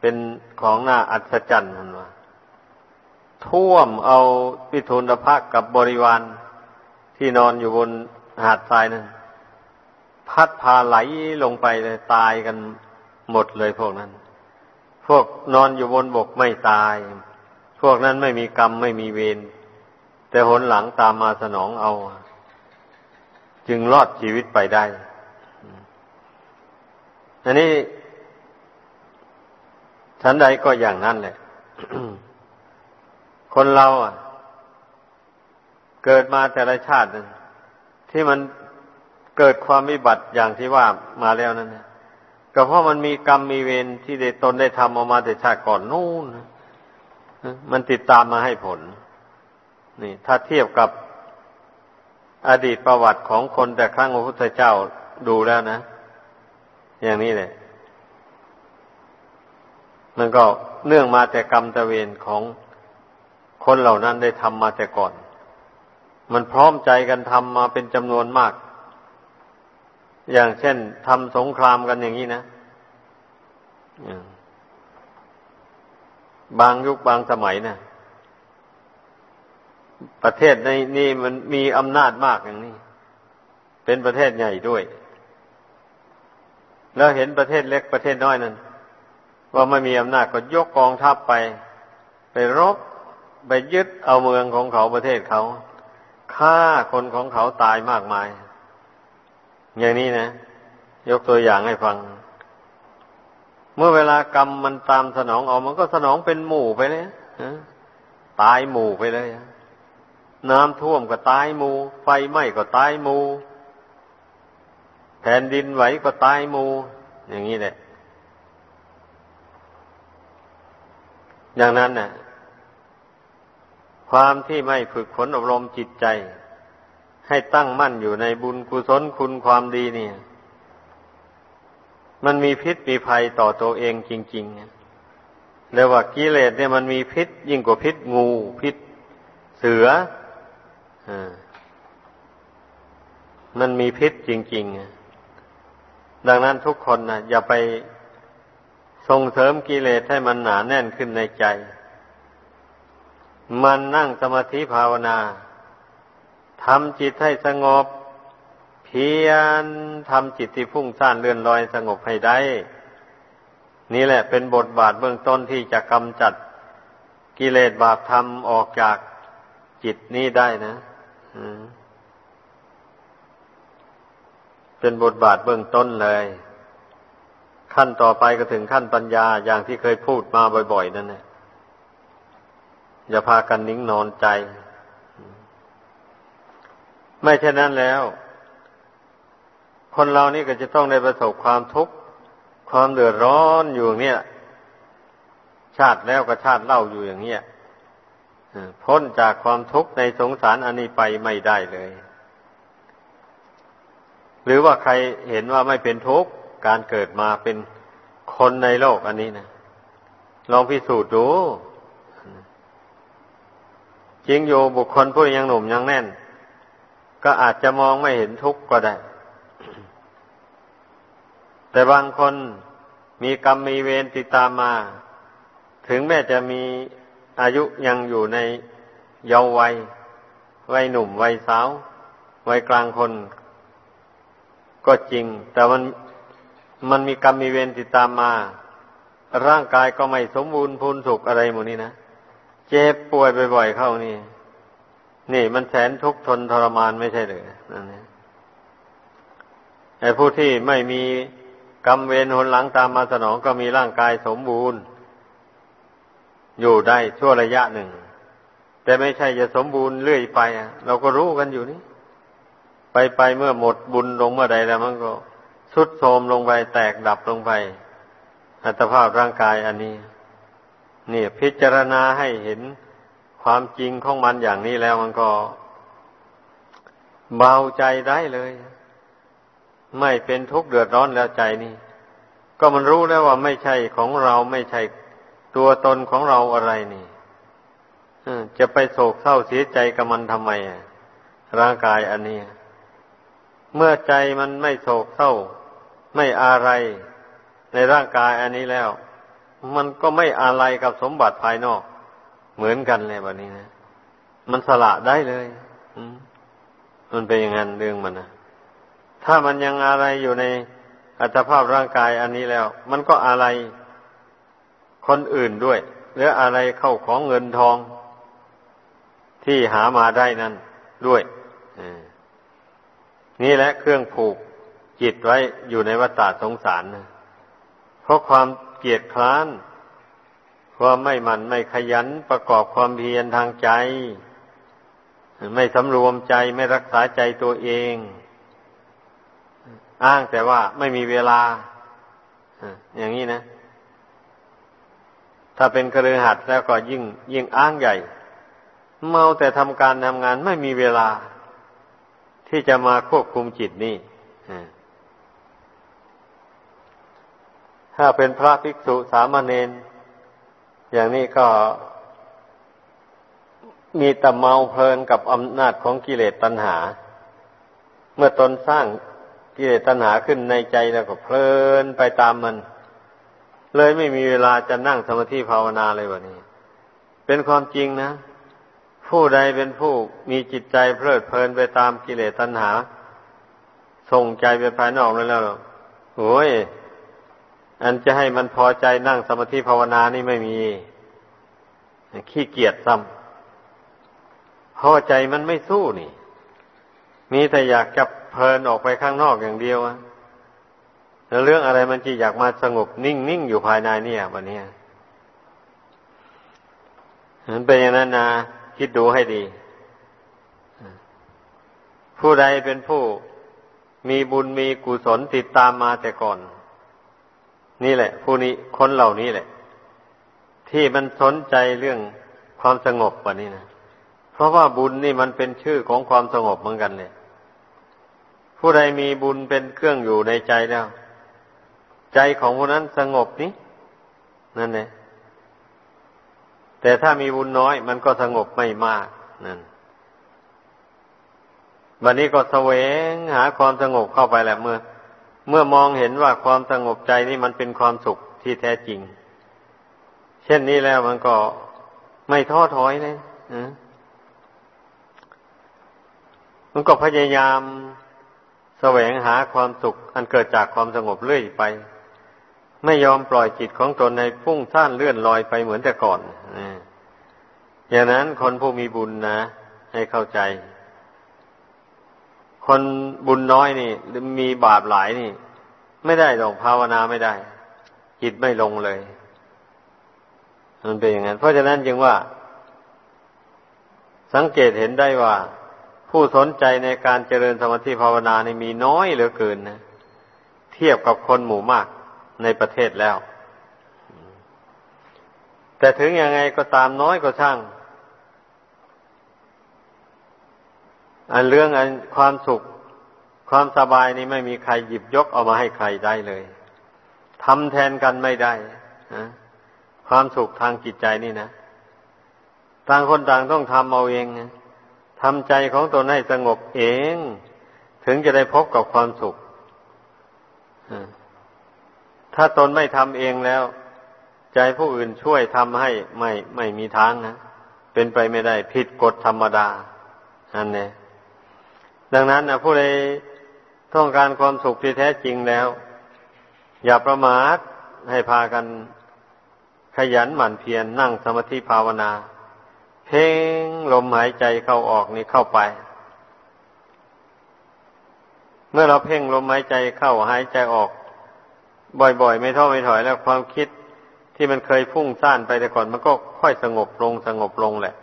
S1: เป็นของหน้าอัศจรรย์มันว่าท่วมเอาพิทุนภาคกับบริวารที่นอนอยู่บนหาดทรายนั้น พัดพาไหลลงไปเลยตายกันหมดเลยพวกนั้น พวกนอนอยู่บนบกไม่ตาย พวกนั้นไม่มีกรรมไม่มีเวรแต่หนหลังตามมาสนองเอา จึงรอดชีวิตไปได้ อันนี้ฉันใดก็อย่างนั้นแหละ คนเราอะ เกิดมาแต่ละชาติ ที่มัน เกิดความวิบัติอย่างที่ว่ามาแล้วนั่นก็เพราะมันมีกรรมมีเวรที่ได้ตนได้ทำออกมาแต่ชาติก่อนนู่นมันติดตามมาให้ผล นี่ ถ้าเทียบกับอดีตประวัติของคนแต่ครั้งพระพุทธเจ้าดูแล้วนะ อย่างนี้เลยมันก็เนื่องมาแต่กรรมตะเวนของคนเหล่านั้นได้ทำมาแต่ก่อน มันพร้อมใจกันทำมาเป็นจำนวนมาก อย่างเช่นทำสงครามกันอย่างนี้นะบางยุคบางสมัยนะประเทศในนี่มันมีอำนาจมากอย่างนี้ เป็นประเทศใหญ่ด้วย แล้วเห็นประเทศเล็กประเทศน้อยนั้นว่าไม่มีอำนาจก็ยกกองทัพไป ไปรบไปยึดเอาเมืองของเขาประเทศเขาฆ่าคนของเขาตายมากมาย อย่างนี้นะ ยกตัวอย่างให้ฟัง เมื่อเวลากรรมมันตามสนองออกมันก็สนองเป็นหมู่ไปเลยตายหมู่ไปเลยน้ำท่วมก็ตายหมู่ ไฟไหม้ก็ตายหมู่แผ่นดินไหวก็ตายหมู่อย่างนี้แหละอย่างนั้นน่ะ ความที่ไม่ฝึกฝนอบรมจิตใจ ให้ตั้งมั่นอยู่ในบุญกุศลคุณความดีเนี่ย มันมีพิษมีภัยต่อตัวเองจริงๆเรียกว่ากิเลสเนี่ยมันมีพิษยิ่งกว่าพิษงูพิษเสืออมันมีพิษจริงๆ ดังนั้นทุกคนนะอย่าไปส่งเสริมกิเลสให้มันหนาแน่นขึ้นในใจ มันนั่งสมาธิภาวนา ทำจิตให้สงบ เพียรทำจิตที่พุ่งซ่านเลื่อนลอยสงบให้ได้ นี่แหละเป็นบทบาทเบื้องต้นที่จะกำจัดกิเลสบาปธรรมออกจากจิตนี้ได้นะเป็นบทบาทเบื้องต้นเลย ขั้นต่อไปก็ถึงขั้นปัญญาอย่างที่เคยพูดมาบ่อย ๆ นั่นแหละอย่าพากันนิ่งนอนใจ ไม่เช่นนั้นแล้ว คนเรานี่ก็จะต้องได้ประสบความทุกข์ความเดือดร้อนอยู่อย่างนี้ชาติแล้วก็ชาติเล่าอยู่อย่างนี้พ้นจากความทุกข์ในสงสารอันนี้ไปไม่ได้เลย หรือว่าใครเห็นว่าไม่เป็นทุกข์การเกิดมาเป็นคนในโลกอันนี้นะลองพิสูจน์ดูจริงอยู่บุคคลผู้ยังหนุ่มยังแน่น ก็อาจจะมองไม่เห็นทุกข์ก็ได้ แต่บางคนมีกรรมมีเวรติดตามมา ถึงแม้จะมีอายุยังอยู่ในเยาว์วัย วัยหนุ่ม วัยสาว วัยกลางคน ก็จริง แต่มันมันมีกรรมมีเวรติดตามมา ร่างกายก็ไม่สมบูรณ์พูนสุขอะไรหมดนี้นะ เจ็บป่วยบ่อยๆเข้านี่ นี่มันแสนทุกข์ทนทรมานไม่ใช่หรือนั่นเองไอ้ผู้ที่ไม่มีกรรมเวรหนหลังตามมาสนองก็มีร่างกายสมบูรณ์ อยู่ได้ชั่วระยะหนึ่ง แต่ไม่ใช่จะสมบูรณ์เรื่อยไปเราก็รู้กันอยู่นี่ ไปไปเมื่อหมดบุญลงเมื่อใดแล้วมันก็สุดโทมลงไปแตกดับลงไป อัตภาพร่างกายอันนี้นี่พิจารณาให้เห็น ความจริงของมันอย่างนี้แล้วมันก็เบาใจได้เลย ไม่เป็นทุกข์เดือดร้อนแล้วใจนี่ ก็มันรู้แล้วว่าไม่ใช่ของเราไม่ใช่ตัวตนของเราอะไรนี่จะไปโศกเศร้าเสียใจกับมันทำไมร่างกายอันนี้ เมื่อใจมันไม่โศกเศร้า ไม่อะไรในร่างกายอันนี้แล้ว มันก็ไม่อะไรกับสมบัติภายนอก เหมือนกันเลยแบบนี้นะมันสละได้เลยมันเป็นอย่างนั้นเรื่องมันนะถ้ามันยังอะไรอยู่ในอัตภาพร่างกายอันนี้แล้ว มันก็อะไรคนอื่นด้วย หรืออะไรเข้าของเงินทอง ที่หามาได้นั้นด้วยนี่แหละเครื่องผูกจิตไว้อยู่ในวัฏฏสงสารนะเพราะความเกียดคร้าน ความไม่หมั่นไม่ขยันประกอบความเพียรทางใจ ไม่สำรวมใจไม่รักษาใจตัวเอง อ้างแต่ว่าไม่มีเวลาอย่างนี้นะ ถ้าเป็นครือหัดแล้วก็ยิ่ง ยิ่งอ้างใหญ่ เมาแต่ทำการทำงานไม่มีเวลา ที่จะมาควบคุมจิตนี่ถ้าเป็นพระภิกษุสามเณร อย่างนี้ก็มีแต่เมาเพลินกับอำนาจของกิเลสตัณหา เมื่อตนสร้างกิเลสตัณหาขึ้นในใจแล้วก็เพลินไปตามมัน เลยไม่มีเวลาจะนั่งสมาธิภาวนาเลยวันนี้ เป็นความจริงนะ ผู้ใดเป็นผู้มีจิตใจเพลิดเพลินไปตามกิเลสตัณหา ส่งใจไปภายนอกแล้วโอ้ย อันจะให้มันพอใจนั่งสมาธิภาวนานี่ไม่มี ขี้เกียจซ้ำพอใจมันไม่สู้นี่ มีแต่อยากจะเพลินออกไปข้างนอกอย่างเดียวอะแล้วเรื่องอะไรมันจะอยากมาสงบนิ่งนิ่งอยู่ภายในเนี่ยวันนี้มันเป็นอย่างนั้นนะคิดดูให้ดี ผู้ใดเป็นผู้มีบุญมีกุศลติดตามมาแต่ก่อน นี่แหละ ผู้นี้คนเหล่านี้แหละ ที่มันสนใจเรื่องความสงบวันนี้นะเพราะว่าบุญนี่มันเป็นชื่อของความสงบเหมือนกันเลยผู้ใดมีบุญเป็นเครื่องอยู่ในใจแล้ว ใจของผู้นั้นสงบนี้นั่นเองแต่ถ้ามีบุญน้อย มันก็สงบไม่มากนั่นวันนี้ก็แสวงหาความสงบเข้าไปแหละเมื่อ เมื่อมองเห็นว่าความสงบใจนี่มันเป็นความสุขที่แท้จริง เช่นนี้แล้วมันก็ไม่ท้อถอยเลยมันก็พยายามแสวงหาความสุข อันเกิดจากความสงบเรื่อยไป ไม่ยอมปล่อยจิตของตนในพุ่งซ่านเลื่อนลอยไปเหมือนแต่ก่อนอย่างนั้นคนผู้มีบุญนะ ให้เข้าใจ คนบุญน้อยนี่มีบาปหลายนี่ ไม่ได้หรอกภาวนาไม่ได้ จิตไม่ลงเลย มันเป็นอย่างนั้น เพราะฉะนั้นจึงว่า สังเกตเห็นได้ว่า ผู้สนใจในการเจริญสมาธิภาวนานี่มีน้อยเหลือเกินนะเทียบกับคนหมู่มากในประเทศแล้ว แต่ถึงยังไงก็ตามน้อยก็ช่าง อันเรื่องอันความสุข ความสบายนี่ไม่มีใครหยิบยกเอามาให้ใครได้เลยทำแทนกันไม่ได้นะความสุขทางจิตใจนี่นะต่างคนต่างต้องทำเอาเองนะทำใจของตนให้สงบเอง ถึงจะได้พบกับความสุขถ้าตนไม่ทำเองแล้ว ใจผู้อื่นช่วยทำให้ไม่ไม่มีทางนะเป็นไปไม่ได้ ผิดกฎธรรมดาอันนี้ ดังนั้นนะผู้ใดต้องการความสุขที่แท้จริงแล้ว อย่าประมาทให้พากันขยันหมั่นเพียรนนั่งสมาธิภาวนา เพ่งลมหายใจเข้าออกนี่เข้าไป เมื่อเราเพ่งลมหายใจเข้าหายใจออก บ่อยๆ ไม่ท้อไม่ถอยแล้วความคิดที่มันเคยพุ่งซ่านไปแต่ก่อน มันก็ค่อยสงบลงสงบลงแหละ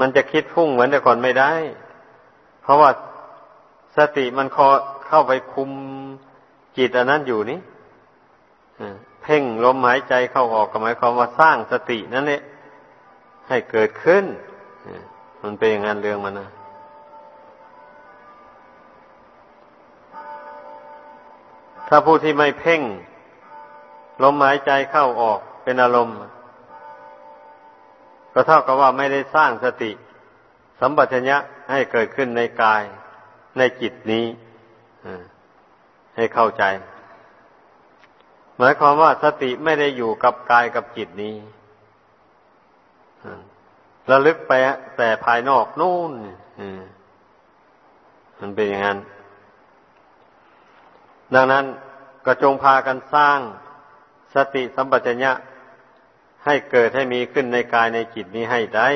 S1: มันจะคิดพุ่งเหมือนแต่ก่อนไม่ได้ เพราะว่าสติมันคอเข้าไปคุมจิตอันนั้นอยู่นี่เพ่งลมหายใจเข้าออกก็หมายความว่าสร้างสตินั่นแหละให้เกิดขึ้นมันเป็นอย่างนั้นเรื่องมันนะถ้าผู้ที่ไม่เพ่ง ลมหายใจเข้าออกเป็นอารมณ์ ก็เท่ากับว่าไม่ได้สร้างสติ สัมปชัญญะ ให้เกิดขึ้นในกายในจิตนี้ให้เข้าใจ หมายความว่าสติไม่ได้อยู่กับกายกับจิตนี้ระลึกไปแต่ภายนอกนู่นมันเป็นอย่างนั้น ดังนั้นก็จงพากันสร้างสติสัมปชัญญะให้เกิดให้มีขึ้นในกายในจิตนี้ให้ได้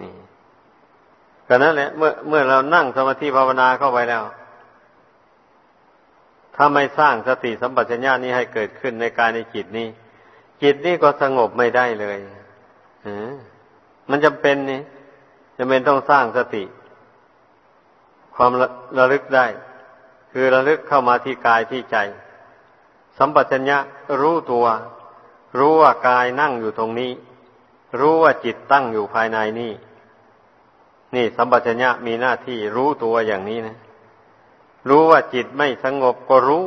S1: นี่ ก็นั้นแหละเมื่อเมื่อเรานั่งสมาธิภาวนาเข้าไปแล้ว ถ้าไม่สร้างสติสัมปชัญญะนี้ให้เกิดขึ้นในกายในจิตนี้ จิตนี้ก็สงบไม่ได้เลยมันจำเป็นนี่จำเป็นต้องสร้างสติ ความะระลึกได้ คือระลึกเข้ามาที่กายที่ใจ สัมปชัญญะรู้ตัว รู้ว่ากายนั่งอยู่ตรงนี้ รู้ว่าจิตตั้งอยู่ภายในนี่ นี่สัมปชัญญะมีหน้าที่รู้ตัวอย่างนี้นะ รู้ว่าจิตไม่สงบก็รู้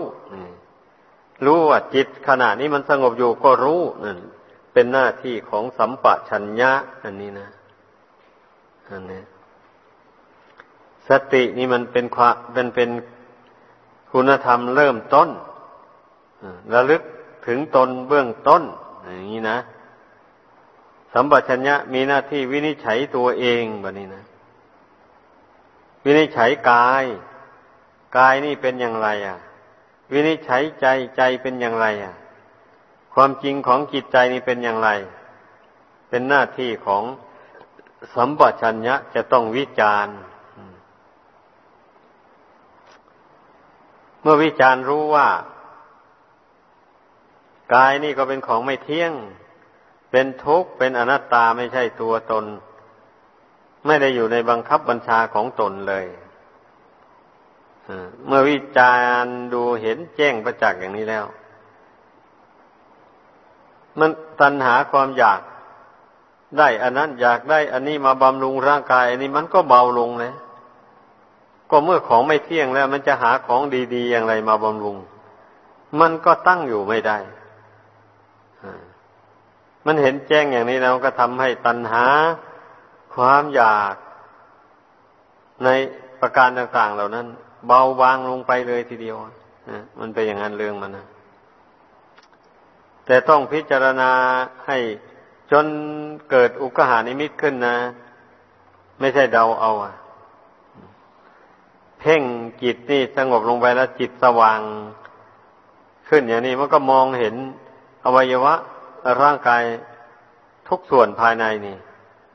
S1: รู้ว่าจิตขณะนี้มันสงบอยู่ก็รู้นั่นเป็นหน้าที่ของสัมปชัญญะ อันนี้นะอันนี้สตินี่มันเป็นความเป็นเป็นคุณธรรมเริ่มต้นระลึกถึงตนเบื้องต้น อย่างนี้นะ สัมปชัญญะมีหน้าที่วินิจฉัยตัวเองแบบนี้นะ วินิจฉัยกาย กายนี่เป็นอย่างไร อะ วินิจฉัยใจใจเป็นอย่างไร อะ ความจริงของจิตใจนี่เป็นอย่างไร เป็นหน้าที่ของสัมปชัญญะจะต้องวิจารณ์เมื่อวิจารณ์รู้ว่า กายนี่ก็เป็นของไม่เที่ยง เป็นทุกข์เป็นอนัตตาไม่ใช่ตัวตน ไม่ได้อยู่ในบังคับบัญชาของตนเลยเมื่อวิจารณ์ดูเห็นแจ้งประจักษ์อย่างนี้แล้ว มันตัณหาความอยากได้อันนั้นอยากได้ อันนี้มาบำรุงร่างกาย อันนี้มันก็เบาลงเลยก็เมื่อของไม่เที่ยงแล้ว มันจะหาของดีๆอย่างไรมาบำรุง มันก็ตั้งอยู่ไม่ได้มันเห็นแจ้งอย่างนี้แล้วก็ทำให้ตัณหา ความอยากในประการต่างๆ เหล่านั้น เบาบางลงไปเลยทีเดียวมันเป็นอย่างนั้นเรื่องมันนะแต่ต้องพิจารณาให้จนเกิดอุกหานิมิตขึ้นนะ ไม่ใช่เดาเอาอะเพ่งจิตนี่สงบลงไปแล้วจิตสว่าง ขึ้นอย่างนี้มันก็มองเห็นอวัยวะร่างกายทุกส่วนภายในนี่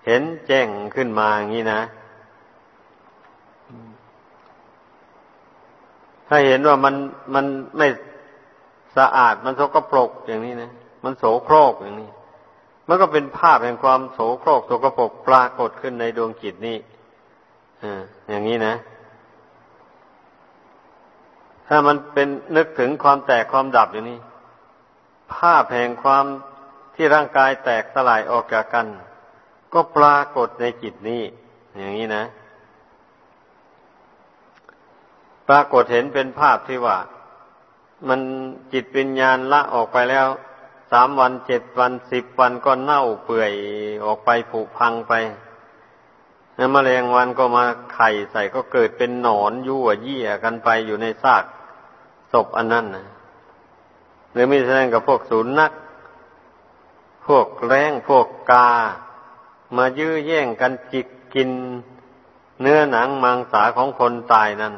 S1: เห็นแจ้งขึ้นมาอย่างนี้นะ ถ้าเห็นว่ามันมันไม่สะอาดมันโสกปรกอย่างนี้นะ มันโสโครกอย่างนี้ มันก็เป็นภาพแห่งความโสโครกโสกปรกปรากฏขึ้นในดวงจิตนี่อย่างนี้นะ ถ้ามันเป็นนึกถึงความแตกความดับอย่างนี้ ภาพแห่งความที่ร่างกายแตกสลายออกจากกัน ก็ปรากฏในจิตนี้ อย่างนี้นะ ปรากฏเห็นเป็นภาพที่ว่า มันจิตวิญญาณละออกไปแล้วสามวันเจ็ดวันสิบวันก็เน่าเปื่อยออกไปผุพังไปแล้วมแมลงวันก็มาไข่ใส่ก็เกิดเป็นหนอนยั่วเยี่ยกันไปอยู่ในซากศพอันนั้นนะหรือไม่ใช่กับพวกศูนย์นักพวกแร้งพวกกา มายื้อแย่งกันจิกกินเนื้อหนังมังสาของคนตายนั้น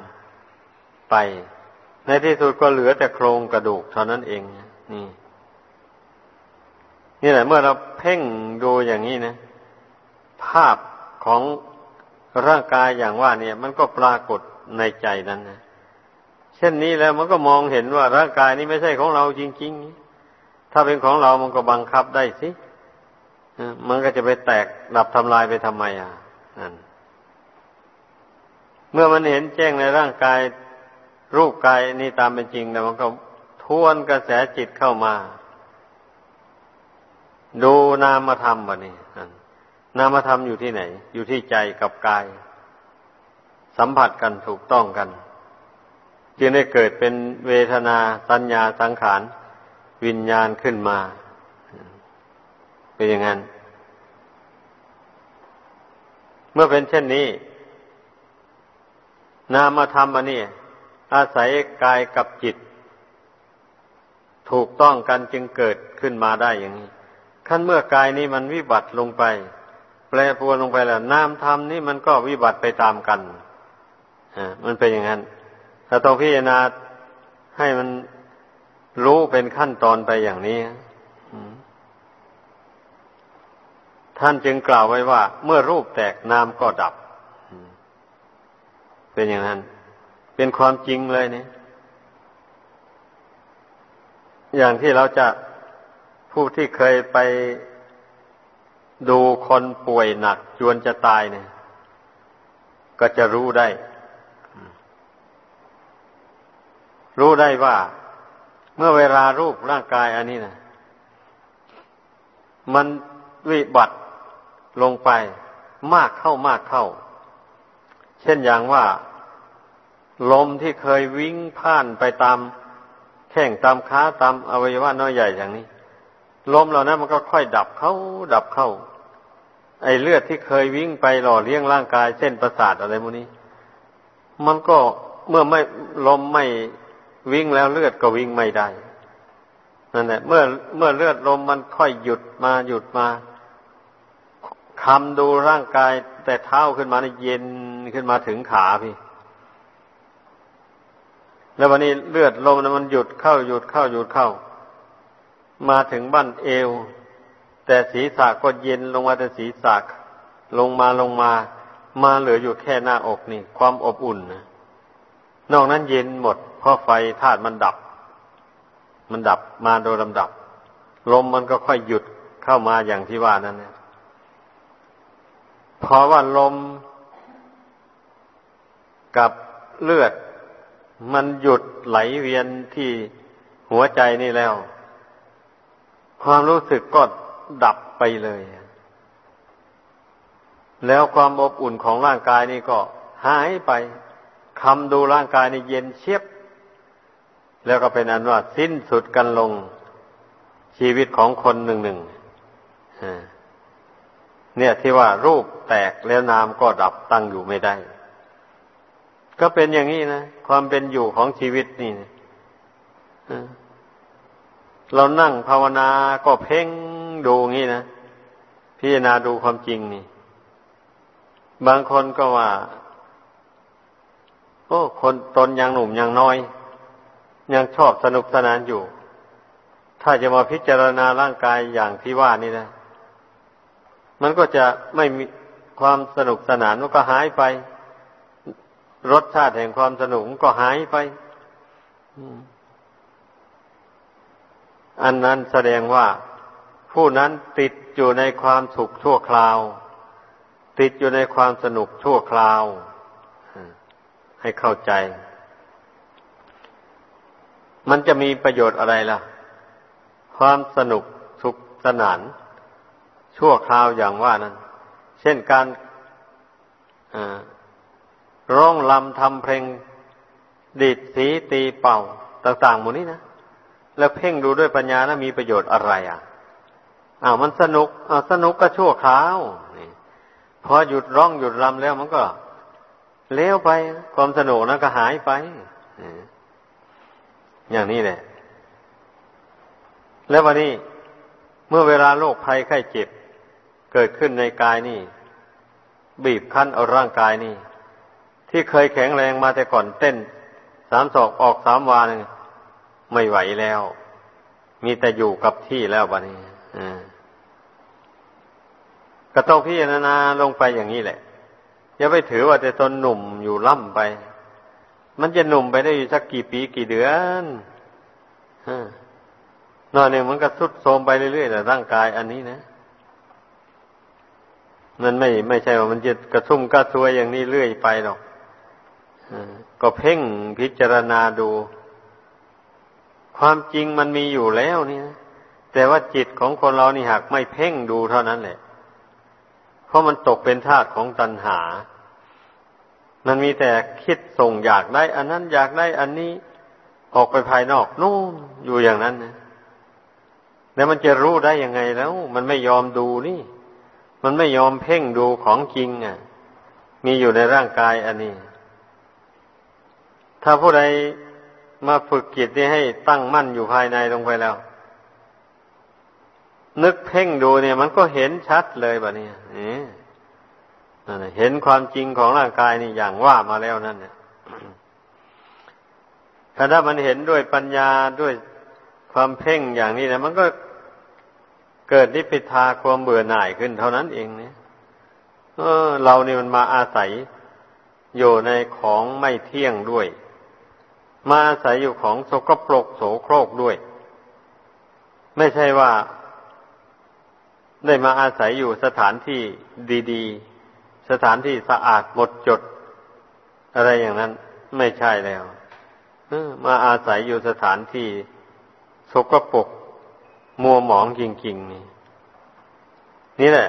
S1: ไป ในที่สุดก็เหลือแต่โครงกระดูกเท่านั้นเองนี่ นี่แหละเมื่อเราเพ่งดูอย่างนี้นะ ภาพของร่างกายอย่างว่า เนี่ย มันก็ปรากฏในใจนั้นนะเช่นนี้แล้วมันก็มองเห็นว่าร่างกายนี้ไม่ใช่ของเราจริง ๆ ถ้าเป็นของเรามันก็บังคับได้สิ มันก็จะไปแตกดับทำลายไปทำไมอะนั่นเมื่อมันเห็นแจ้งในร่างกาย รูปกายนี้ตามเป็นจริงแล้วมันก็ทวนกระแสจิตเข้ามา ดูนามธรรมวะนี่นามธรรมอยู่ที่ไหน อยู่ที่ใจกับกาย สัมผัสกันถูกต้องกัน จึงได้เกิดเป็นเวทนาสัญญาสังขาร วิญญาณขึ้นมา เป็นอย่างนั้น เมื่อเป็นเช่นนี้ นามธรรมอันนี้อาศัยกายกับจิต ถูกต้องกันจึงเกิดขึ้นมาได้อย่างนี้ขั้นเมื่อกายนี้มันวิบัติลงไป แปรปรวนลงไปแล้วนามธรรมนี่มันก็วิบัติไปตามกันอ่ามันเป็นอย่างนั้นถ้าต้องพิจารณาให้มันรู้เป็นขั้นตอนไปอย่างนี้ ท่านจึงกล่าวไว้ว่า เมื่อรูปแตกนามก็ดับ เป็นอย่างนั้น เป็นความจริงเลยเนี่ยอย่างที่เราจะผู้ที่เคยไปดูคนป่วยหนักจวนจะตายเนี่ย ก็จะรู้ได้ รู้ได้ว่า เมื่อเวลารูปร่างกายอันนี้นะมันวิบัติ ลงไปมากเข้ามากเข้า เช่นอย่างว่า ลมที่เคยวิ่งผ่านไปตามแข้งตามขาตามอวัยวะน้อยใหญ่อย่างนี้ ลมเหล่านั้นมันก็ค่อยดับเข้า ดับเข้า ไอเลือดที่เคยวิ่งไปหล่อเลี้ยงร่างกาย เส้นประสาทอะไรพวกนี้ มันก็เมื่อไม่ลมไม่วิ่งแล้วเลือดก็วิ่งไม่ได้นั่นแหละเมื่อเมื่อเลือดลมมันค่อยหยุดมาหยุดมา คำดูร่างกายแต่เท้าขึ้นมานี่เย็นขึ้นมาถึงขาพี่ แล้ววันนี้เลือดลมนะมันหยุดเข้าหยุดเข้าหยุดเข้า มาถึงบั้นเอว แต่ศีรษะก็เย็นลงมาแต่ศีรษะลงมาลงมา มาเหลืออยู่แค่หน้าอกนี่ ความอบอุ่นนะนอกนั้นเย็นหมดเพราะไฟธาตุมันดับ มันดับมาโดยลำดับ ลมมันก็ค่อยหยุดเข้ามาอย่างที่ว่านั้นเนี่ย เพราะว่าลมกับเลือด มันหยุดไหลเวียนที่หัวใจนี่แล้ว ความรู้สึกก็ดับไปเลย แล้วความอบอุ่นของร่างกายนี่ก็หายไปคำดูร่างกายนี่เย็นเชียบ แล้วก็เป็นอันว่าสิ้นสุดกันลงชีวิตของคนหนึ่งหนึ่ง เนี่ยที่ว่ารูปแตกแล้วนามก็ดับตั้งอยู่ไม่ได้ ก็เป็นอย่างนี้นะความเป็นอยู่ของชีวิตนี่นะเรานั่งภาวนาก็เพ่งดูงี้นะพิจารณาดูความจริงนี่ บางคนก็ว่า โอ้คนตนยังหนุ่มยังน้อย ยังชอบสนุกสนานอยู่ ถ้าจะมาพิจารณาร่างกายอย่างที่ว่านี่นะ มันก็จะไม่มีความสนุกสนานมันก็หายไป รสชาติแห่งความสนุกก็หายไปอันนั้นแสดงว่าผู้นั้นติดอยู่ในความสุขชั่วคราว ติดอยู่ในความสนุกชั่วคราว ให้เข้าใจ มันจะมีประโยชน์อะไรล่ะ ความสนุกสุขสนาน ชั่วคราวอย่างว่านั้น เช่นการร้องลำทำเพลงดีดสีตีเป่าต่างๆหมดนี้นะแล้วเพ่งดูด้วยปัญญานะมีประโยชน์อะไรอะอ้าวมันสนุกอ้าวสนุกก็ชั่วคราวพอหยุดร้องหยุดลำแล้วมันก็เลี้ยวไป ความสนุกนั้นก็หายไปอย่างนี้แหละ แล้ววันนี้ เมื่อเวลาโรคภัยไข้เจ็บ เกิดขึ้นในกายนี่ บีบคั้นเอาร่างกายนี่ ที่เคยแข็งแรงมาแต่ก่อนเต้นสามศอกออกสามวานไม่ไหวแล้ว มีแต่อยู่กับที่แล้วบัดนี้ก็ต้องพิจารณาลงไปอย่างนี้แหละ อย่าไปถือว่าแต่ตนหนุ่มอยู่ล่ำไป มันจะหนุ่มไปได้อยู่สักกี่ปีกี่เดือนนอนเนี่ยมันก็สุดโทมไปเรื่อยๆแต่ร่างกายอันนี้นะ มันไม่ไม่ใช่ว่ามันจะกระทุ่มกระซวยอย่างนี้เรื่อยไปหรอกก็เพ่งพิจารณาดู ความจริงมันมีอยู่แล้วนี่นะแต่ว่าจิตของคนเรานี่หากไม่เพ่งดูเท่านั้นแหละ เพราะมันตกเป็นทาสของตัณหา มันมีแต่คิดส่งอยากได้ อันนั้นอยากได้อันนี้ออกไปภายนอกนู่นอยู่อย่างนั้นนะแล้วมันจะรู้ได้ยังไงแล้ว มันไม่ยอมดูนี่ มันไม่ยอมเพ่งดูของจริงอะ มีอยู่ในร่างกายอันนี้ ถ้าผู้ใดมาฝึกจิตนี้ให้ตั้งมั่นอยู่ภายในลงไปแล้ว นึกเพ่งดูเนี่ย มันก็เห็นชัดเลยแบบนี้เห็นความจริงของร่างกายนี่อย่างว่ามาแล้วนั่นเนี่ยถ้ามันเห็นด้วยปัญญาด้วยความเพ่งอย่างนี้นะมันก็ เกิดนิพพิทาความเบื่อหน่ายขึ้นเท่านั้นเองเนี่ยเออ เรานี่มันมาอาศัยอยู่ในของไม่เที่ยงด้วย มาอาศัยอยู่ของสกปรกโสโครกด้วย ไม่ใช่ว่าได้มาอาศัยอยู่สถานที่ดี ๆ สถานที่สะอาดหมดจด อะไรอย่างนั้น ไม่ใช่แล้วมาอาศัยอยู่สถานที่สกปรก มัวหมองจริงๆนี่นี่แหละ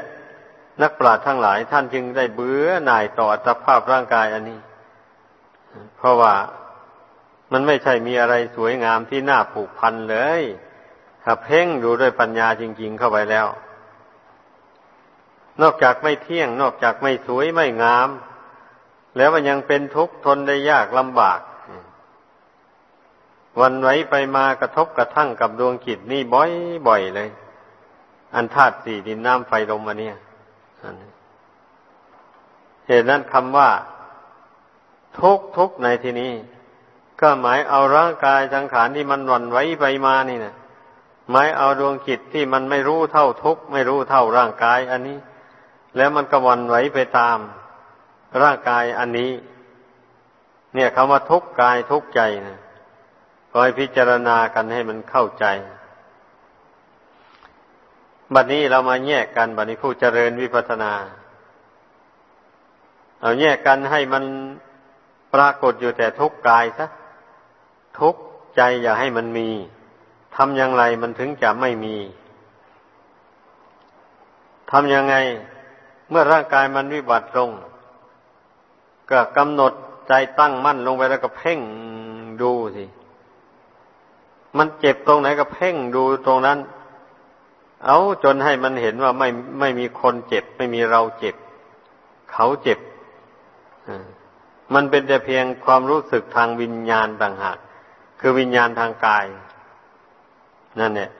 S1: นักปราชญ์ทั้งหลายท่านจึงได้เบื่อหน่ายต่ออัตภาพร่างกายอันนี้ เพราะว่ามันไม่ใช่มีอะไรสวยงามที่น่าผูกพันเลย ถ้าเพ่งดูด้วยปัญญาจริง ๆเข้าไปแล้ว นอกจากไม่เที่ยง นอกจากไม่สวยไม่งาม แล้วมันยังเป็นทุกข์ทนได้ยากลำบาก วันไหวไปมากระทบกระทั่งกับดวงจิตนี่บ่อยๆเลย อันธาตุสี่ดินน้ำไฟลมมาเนี่ยเหตุนั้นคำว่า ทุกทุกในที่นี้ ก็หมายเอาร่างกายสังขารที่มันวันไหวไปมานี่นะหมายเอาดวงจิตที่มันไม่รู้เท่าทุกไม่รู้เท่าร่างกาย อันนี้ แล้วมันก็วันไหวไปตาม ร่างกายอันนี้ เนี่ยคำว่าทุกกายทุกใจนะ คอยพิจารณากันให้มันเข้าใจ บัดนี้เรามาแยกกัน บัดนี้ผู้เจริญวิปัสนา เอาแยกกันให้มันปรากฏอยู่แต่ทุกกายซะทุกใจอย่าให้มันมีทำอย่างไรมันถึงจะไม่มีทำยังไงเมื่อร่างกายมันวิบัติลง ก็กำหนดใจตั้งมั่นลงไปแล้วก็เพ่งดูสิ มันเจ็บตรงไหนก็เพ่งดูตรงนั้น เอาจนให้มันเห็นว่าไม่ไม่มีคนเจ็บ ไม่มีเราเจ็บ เขาเจ็บมันเป็นแต่เพียงความรู้สึกทางวิญญาณต่างหาก คือวิญญาณทางกาย นั่นเนี่ย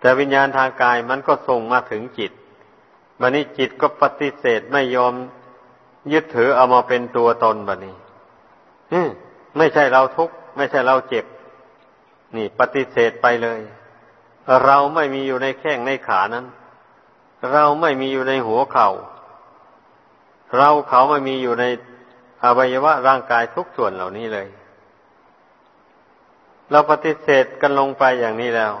S1: แต่วิญญาณทางกายมันก็ส่งมาถึงจิตบันนี้จิตก็ปฏิเสธไม่ยอมยึดถือเอามาเป็นตัวตนบบนี้ไม่ใช่เราทุกข์ ไม่ใช่เราเจ็บ นี่ปฏิเสธไปเลย เราไม่มีอยู่ในแข้งในขานั้น เราไม่มีอยู่ในหัวเขา่า เราเขาไม่มีอยู่ในอวัยวะร่างกายทุกส่วนเหล่านี้เลย เราปฏิเสธกันลงไปอย่างนี้แล้ว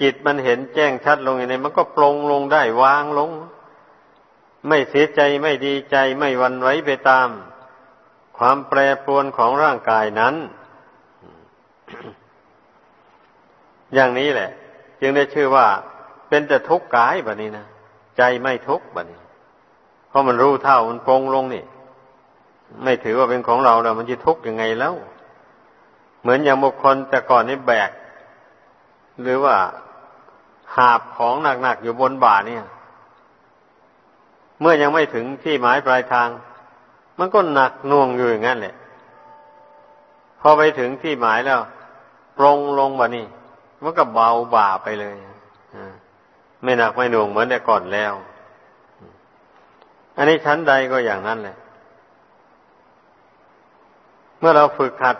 S1: จิตมันเห็นแจ้งชัดลงอย่างนี้มันก็ปรงลงได้วางลง ไม่เสียใจไม่ดีใจไม่วันไหวไปตาม ความแปรปรวนของร่างกายนั้น อย่างนี้แหละ จึงได้ชื่อว่า เป็นแต่ทุกข์กายแบบนี้นะใจไม่ทุกข์แบบนี้ เพราะมันรู้เท่ามันปรงลงนี่ ไม่ถือว่าเป็นของเราแล้วมันจะทุกข์ยังไงแล้ว เหมือนอย่างบุคคลแต่ก่อนนี่แบก หรือว่าหาบของหนักๆอยู่บนบ่าเนี่ย เมื่อยังไม่ถึงที่หมายปลายทาง มันก็หนักน่วงอยู่อย่างนั้นแหละพอไปถึงที่หมายแล้วปรงลงบ่นี่มันก็เบาบ่าไปเลยไม่หนักไม่หน่วงเหมือนแต่ก่อนแล้ว อันนี้ชั้นใดก็อย่างนั้นแหละ เมื่อเราฝึกขัด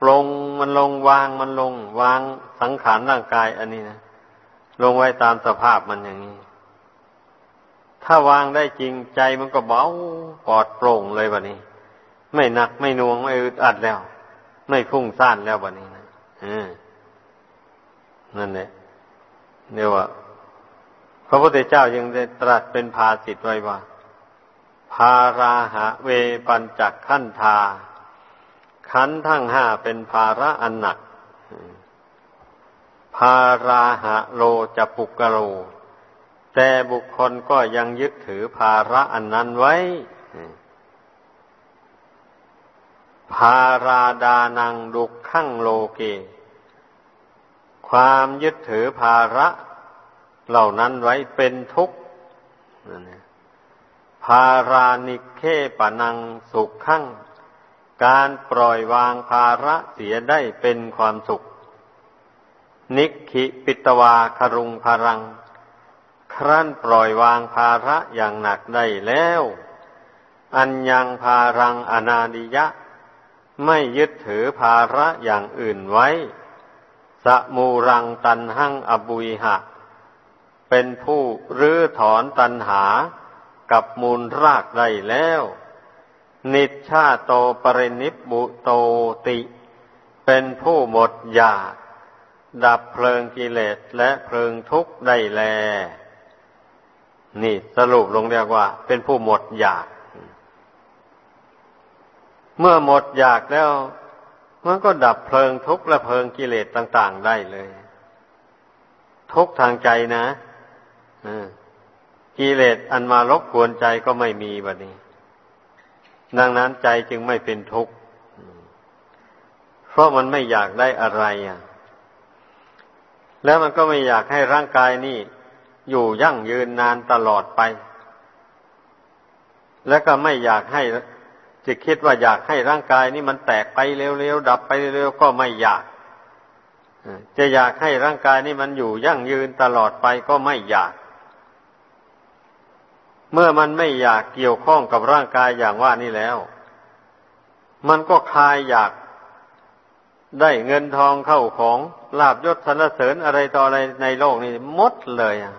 S1: ปรงมันลงวางมันลง วางสังขารร่างกาย อันนี้นะลงไว้ตามสภาพมันอย่างนี้ ถ้าวางได้จริงใจมันก็เบาปลอดโปร่งเลยวันนี้ ไม่หนักไม่น่วง ไม่อึดอัดแล้ว ไม่พุ่งซ่านแล้ววันนี้นะนั่นแหละเนี่ยว่า พระพุทธเจ้ายังได้ตรัสเป็นภาสิทไว้ว่าภาราหะเวปัญจักขันธา ขันทั้งห้าเป็นภาระอันหนักภาราหะโลจะปุกโล แต่บุคคลก็ยังยึดถือภาระอันนั้นไว้ ภาราดานังดุขขั้งโลเก ความยึดถือภาระ เหล่านั้นไว้เป็นทุกข์ภารานิเคปนังสุขขั้ง การปล่อยวางภาระเสียได้เป็นความสุข นิคิปิตวาคารุงพารัง ครั้นปล่อยวางภาระอย่างหนักได้แล้ว อันยังภารังอนาดิยะ ไม่ยึดถือภาระอย่างอื่นไว้ สมูรังตันหังอบุยหะ เป็นผู้รื้อถอนตันหากับมูลรากได้แล้ว นิชาโตปรินิบุโตติ เป็นผู้หมดอยากดับเพลิงกิเลสและเพลิงทุกข์ได้แล นี่สรุปลงเรียกว่า เป็นผู้หมดอยาก เมื่อหมดอยากแล้วมันก็ดับเพลิงทุกข์และเพลิงกิเลสต่าง ๆได้เลย ทุกทางใจนะกิเลสอันมารบกวนใจก็ไม่มีแบบนี้ ดังนั้นใจจึงไม่เป็นทุกข์เพราะมันไม่อยากได้อะไรอะ แล้วมันก็ไม่อยากให้ร่างกายนี่ อยู่ยั่งยืนนานตลอดไป แล้วก็ไม่อยากให้จะคิดว่าอยากให้ร่างกายนี่มันแตกไปเร็วๆดับไปเร็วๆก็ไม่อยาก จะอยากให้ร่างกายนี่มันอยู่ยั่งยืนตลอดไปก็ไม่อยาก เมื่อมันไม่อยากเกี่ยวข้องกับร่างกายอย่างว่านี่แล้ว มันก็คลายอยากได้เงินทองเข้าของลาบยศสรรเสริญอะไรต่ออะไรในโลกนี้หมดเลยอะ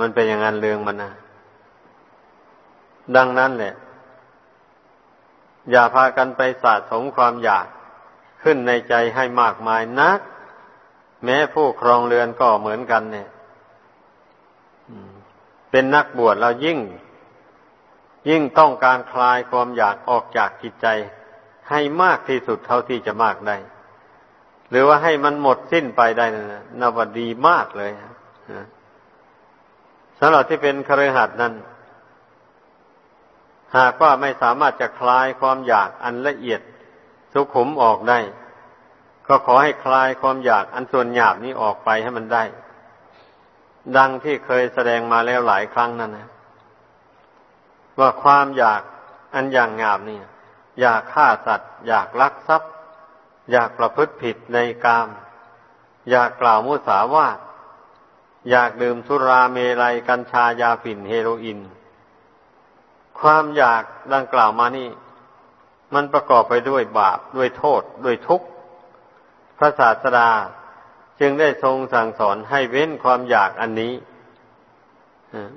S1: มันเป็นอย่างนั้นเรื่องมันนะดังนั้นแหละ อย่าพากันไปสะสมความอยากขึ้นในใจให้มากมายนัก แม้ผู้ครองเรือนก็เหมือนกันเนี่ยเป็นนักบวชเรายิ่ง ยิ่งต้องการคลายความอยากออกจากจิตใจ ให้มากที่สุดเท่าที่จะมากได้ หรือว่าให้มันหมดสิ้นไปได้นะนับดีมากเลยสำหรับที่เป็นครหัดนั้น หากว่าไม่สามารถจะคลายความอยากอันละเอียดสุขุมออกได้ ก็ขอให้คลายความอยากอันส่วนหยาบนี้ออกไปให้มันได้ ดังที่เคยแสดงมาแล้วหลายครั้งนั่นนะว่าความอยากอันอย่างหยาบนี่อยากฆ่าสัตว์ อยากลักทรัพย์ อยากประพฤติผิดในกาม อยากกล่าวมุสาวาท อยากดื่มสุราเมลัยกัญชายาฝิ่นเฮโรอีนความอยากดังกล่าวมานี่ มันประกอบไปด้วยบาปด้วยโทษ ด้วยทุกข์ พระศาสดาจึงได้ทรงสั่งสอนให้เว้นความอยากอันนี้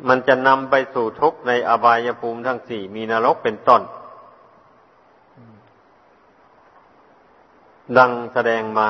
S1: มันจะนำไปสู่ทุกข์ในอบายภูมิทั้งสี่มีนรกเป็นต้น ดังแสดงมา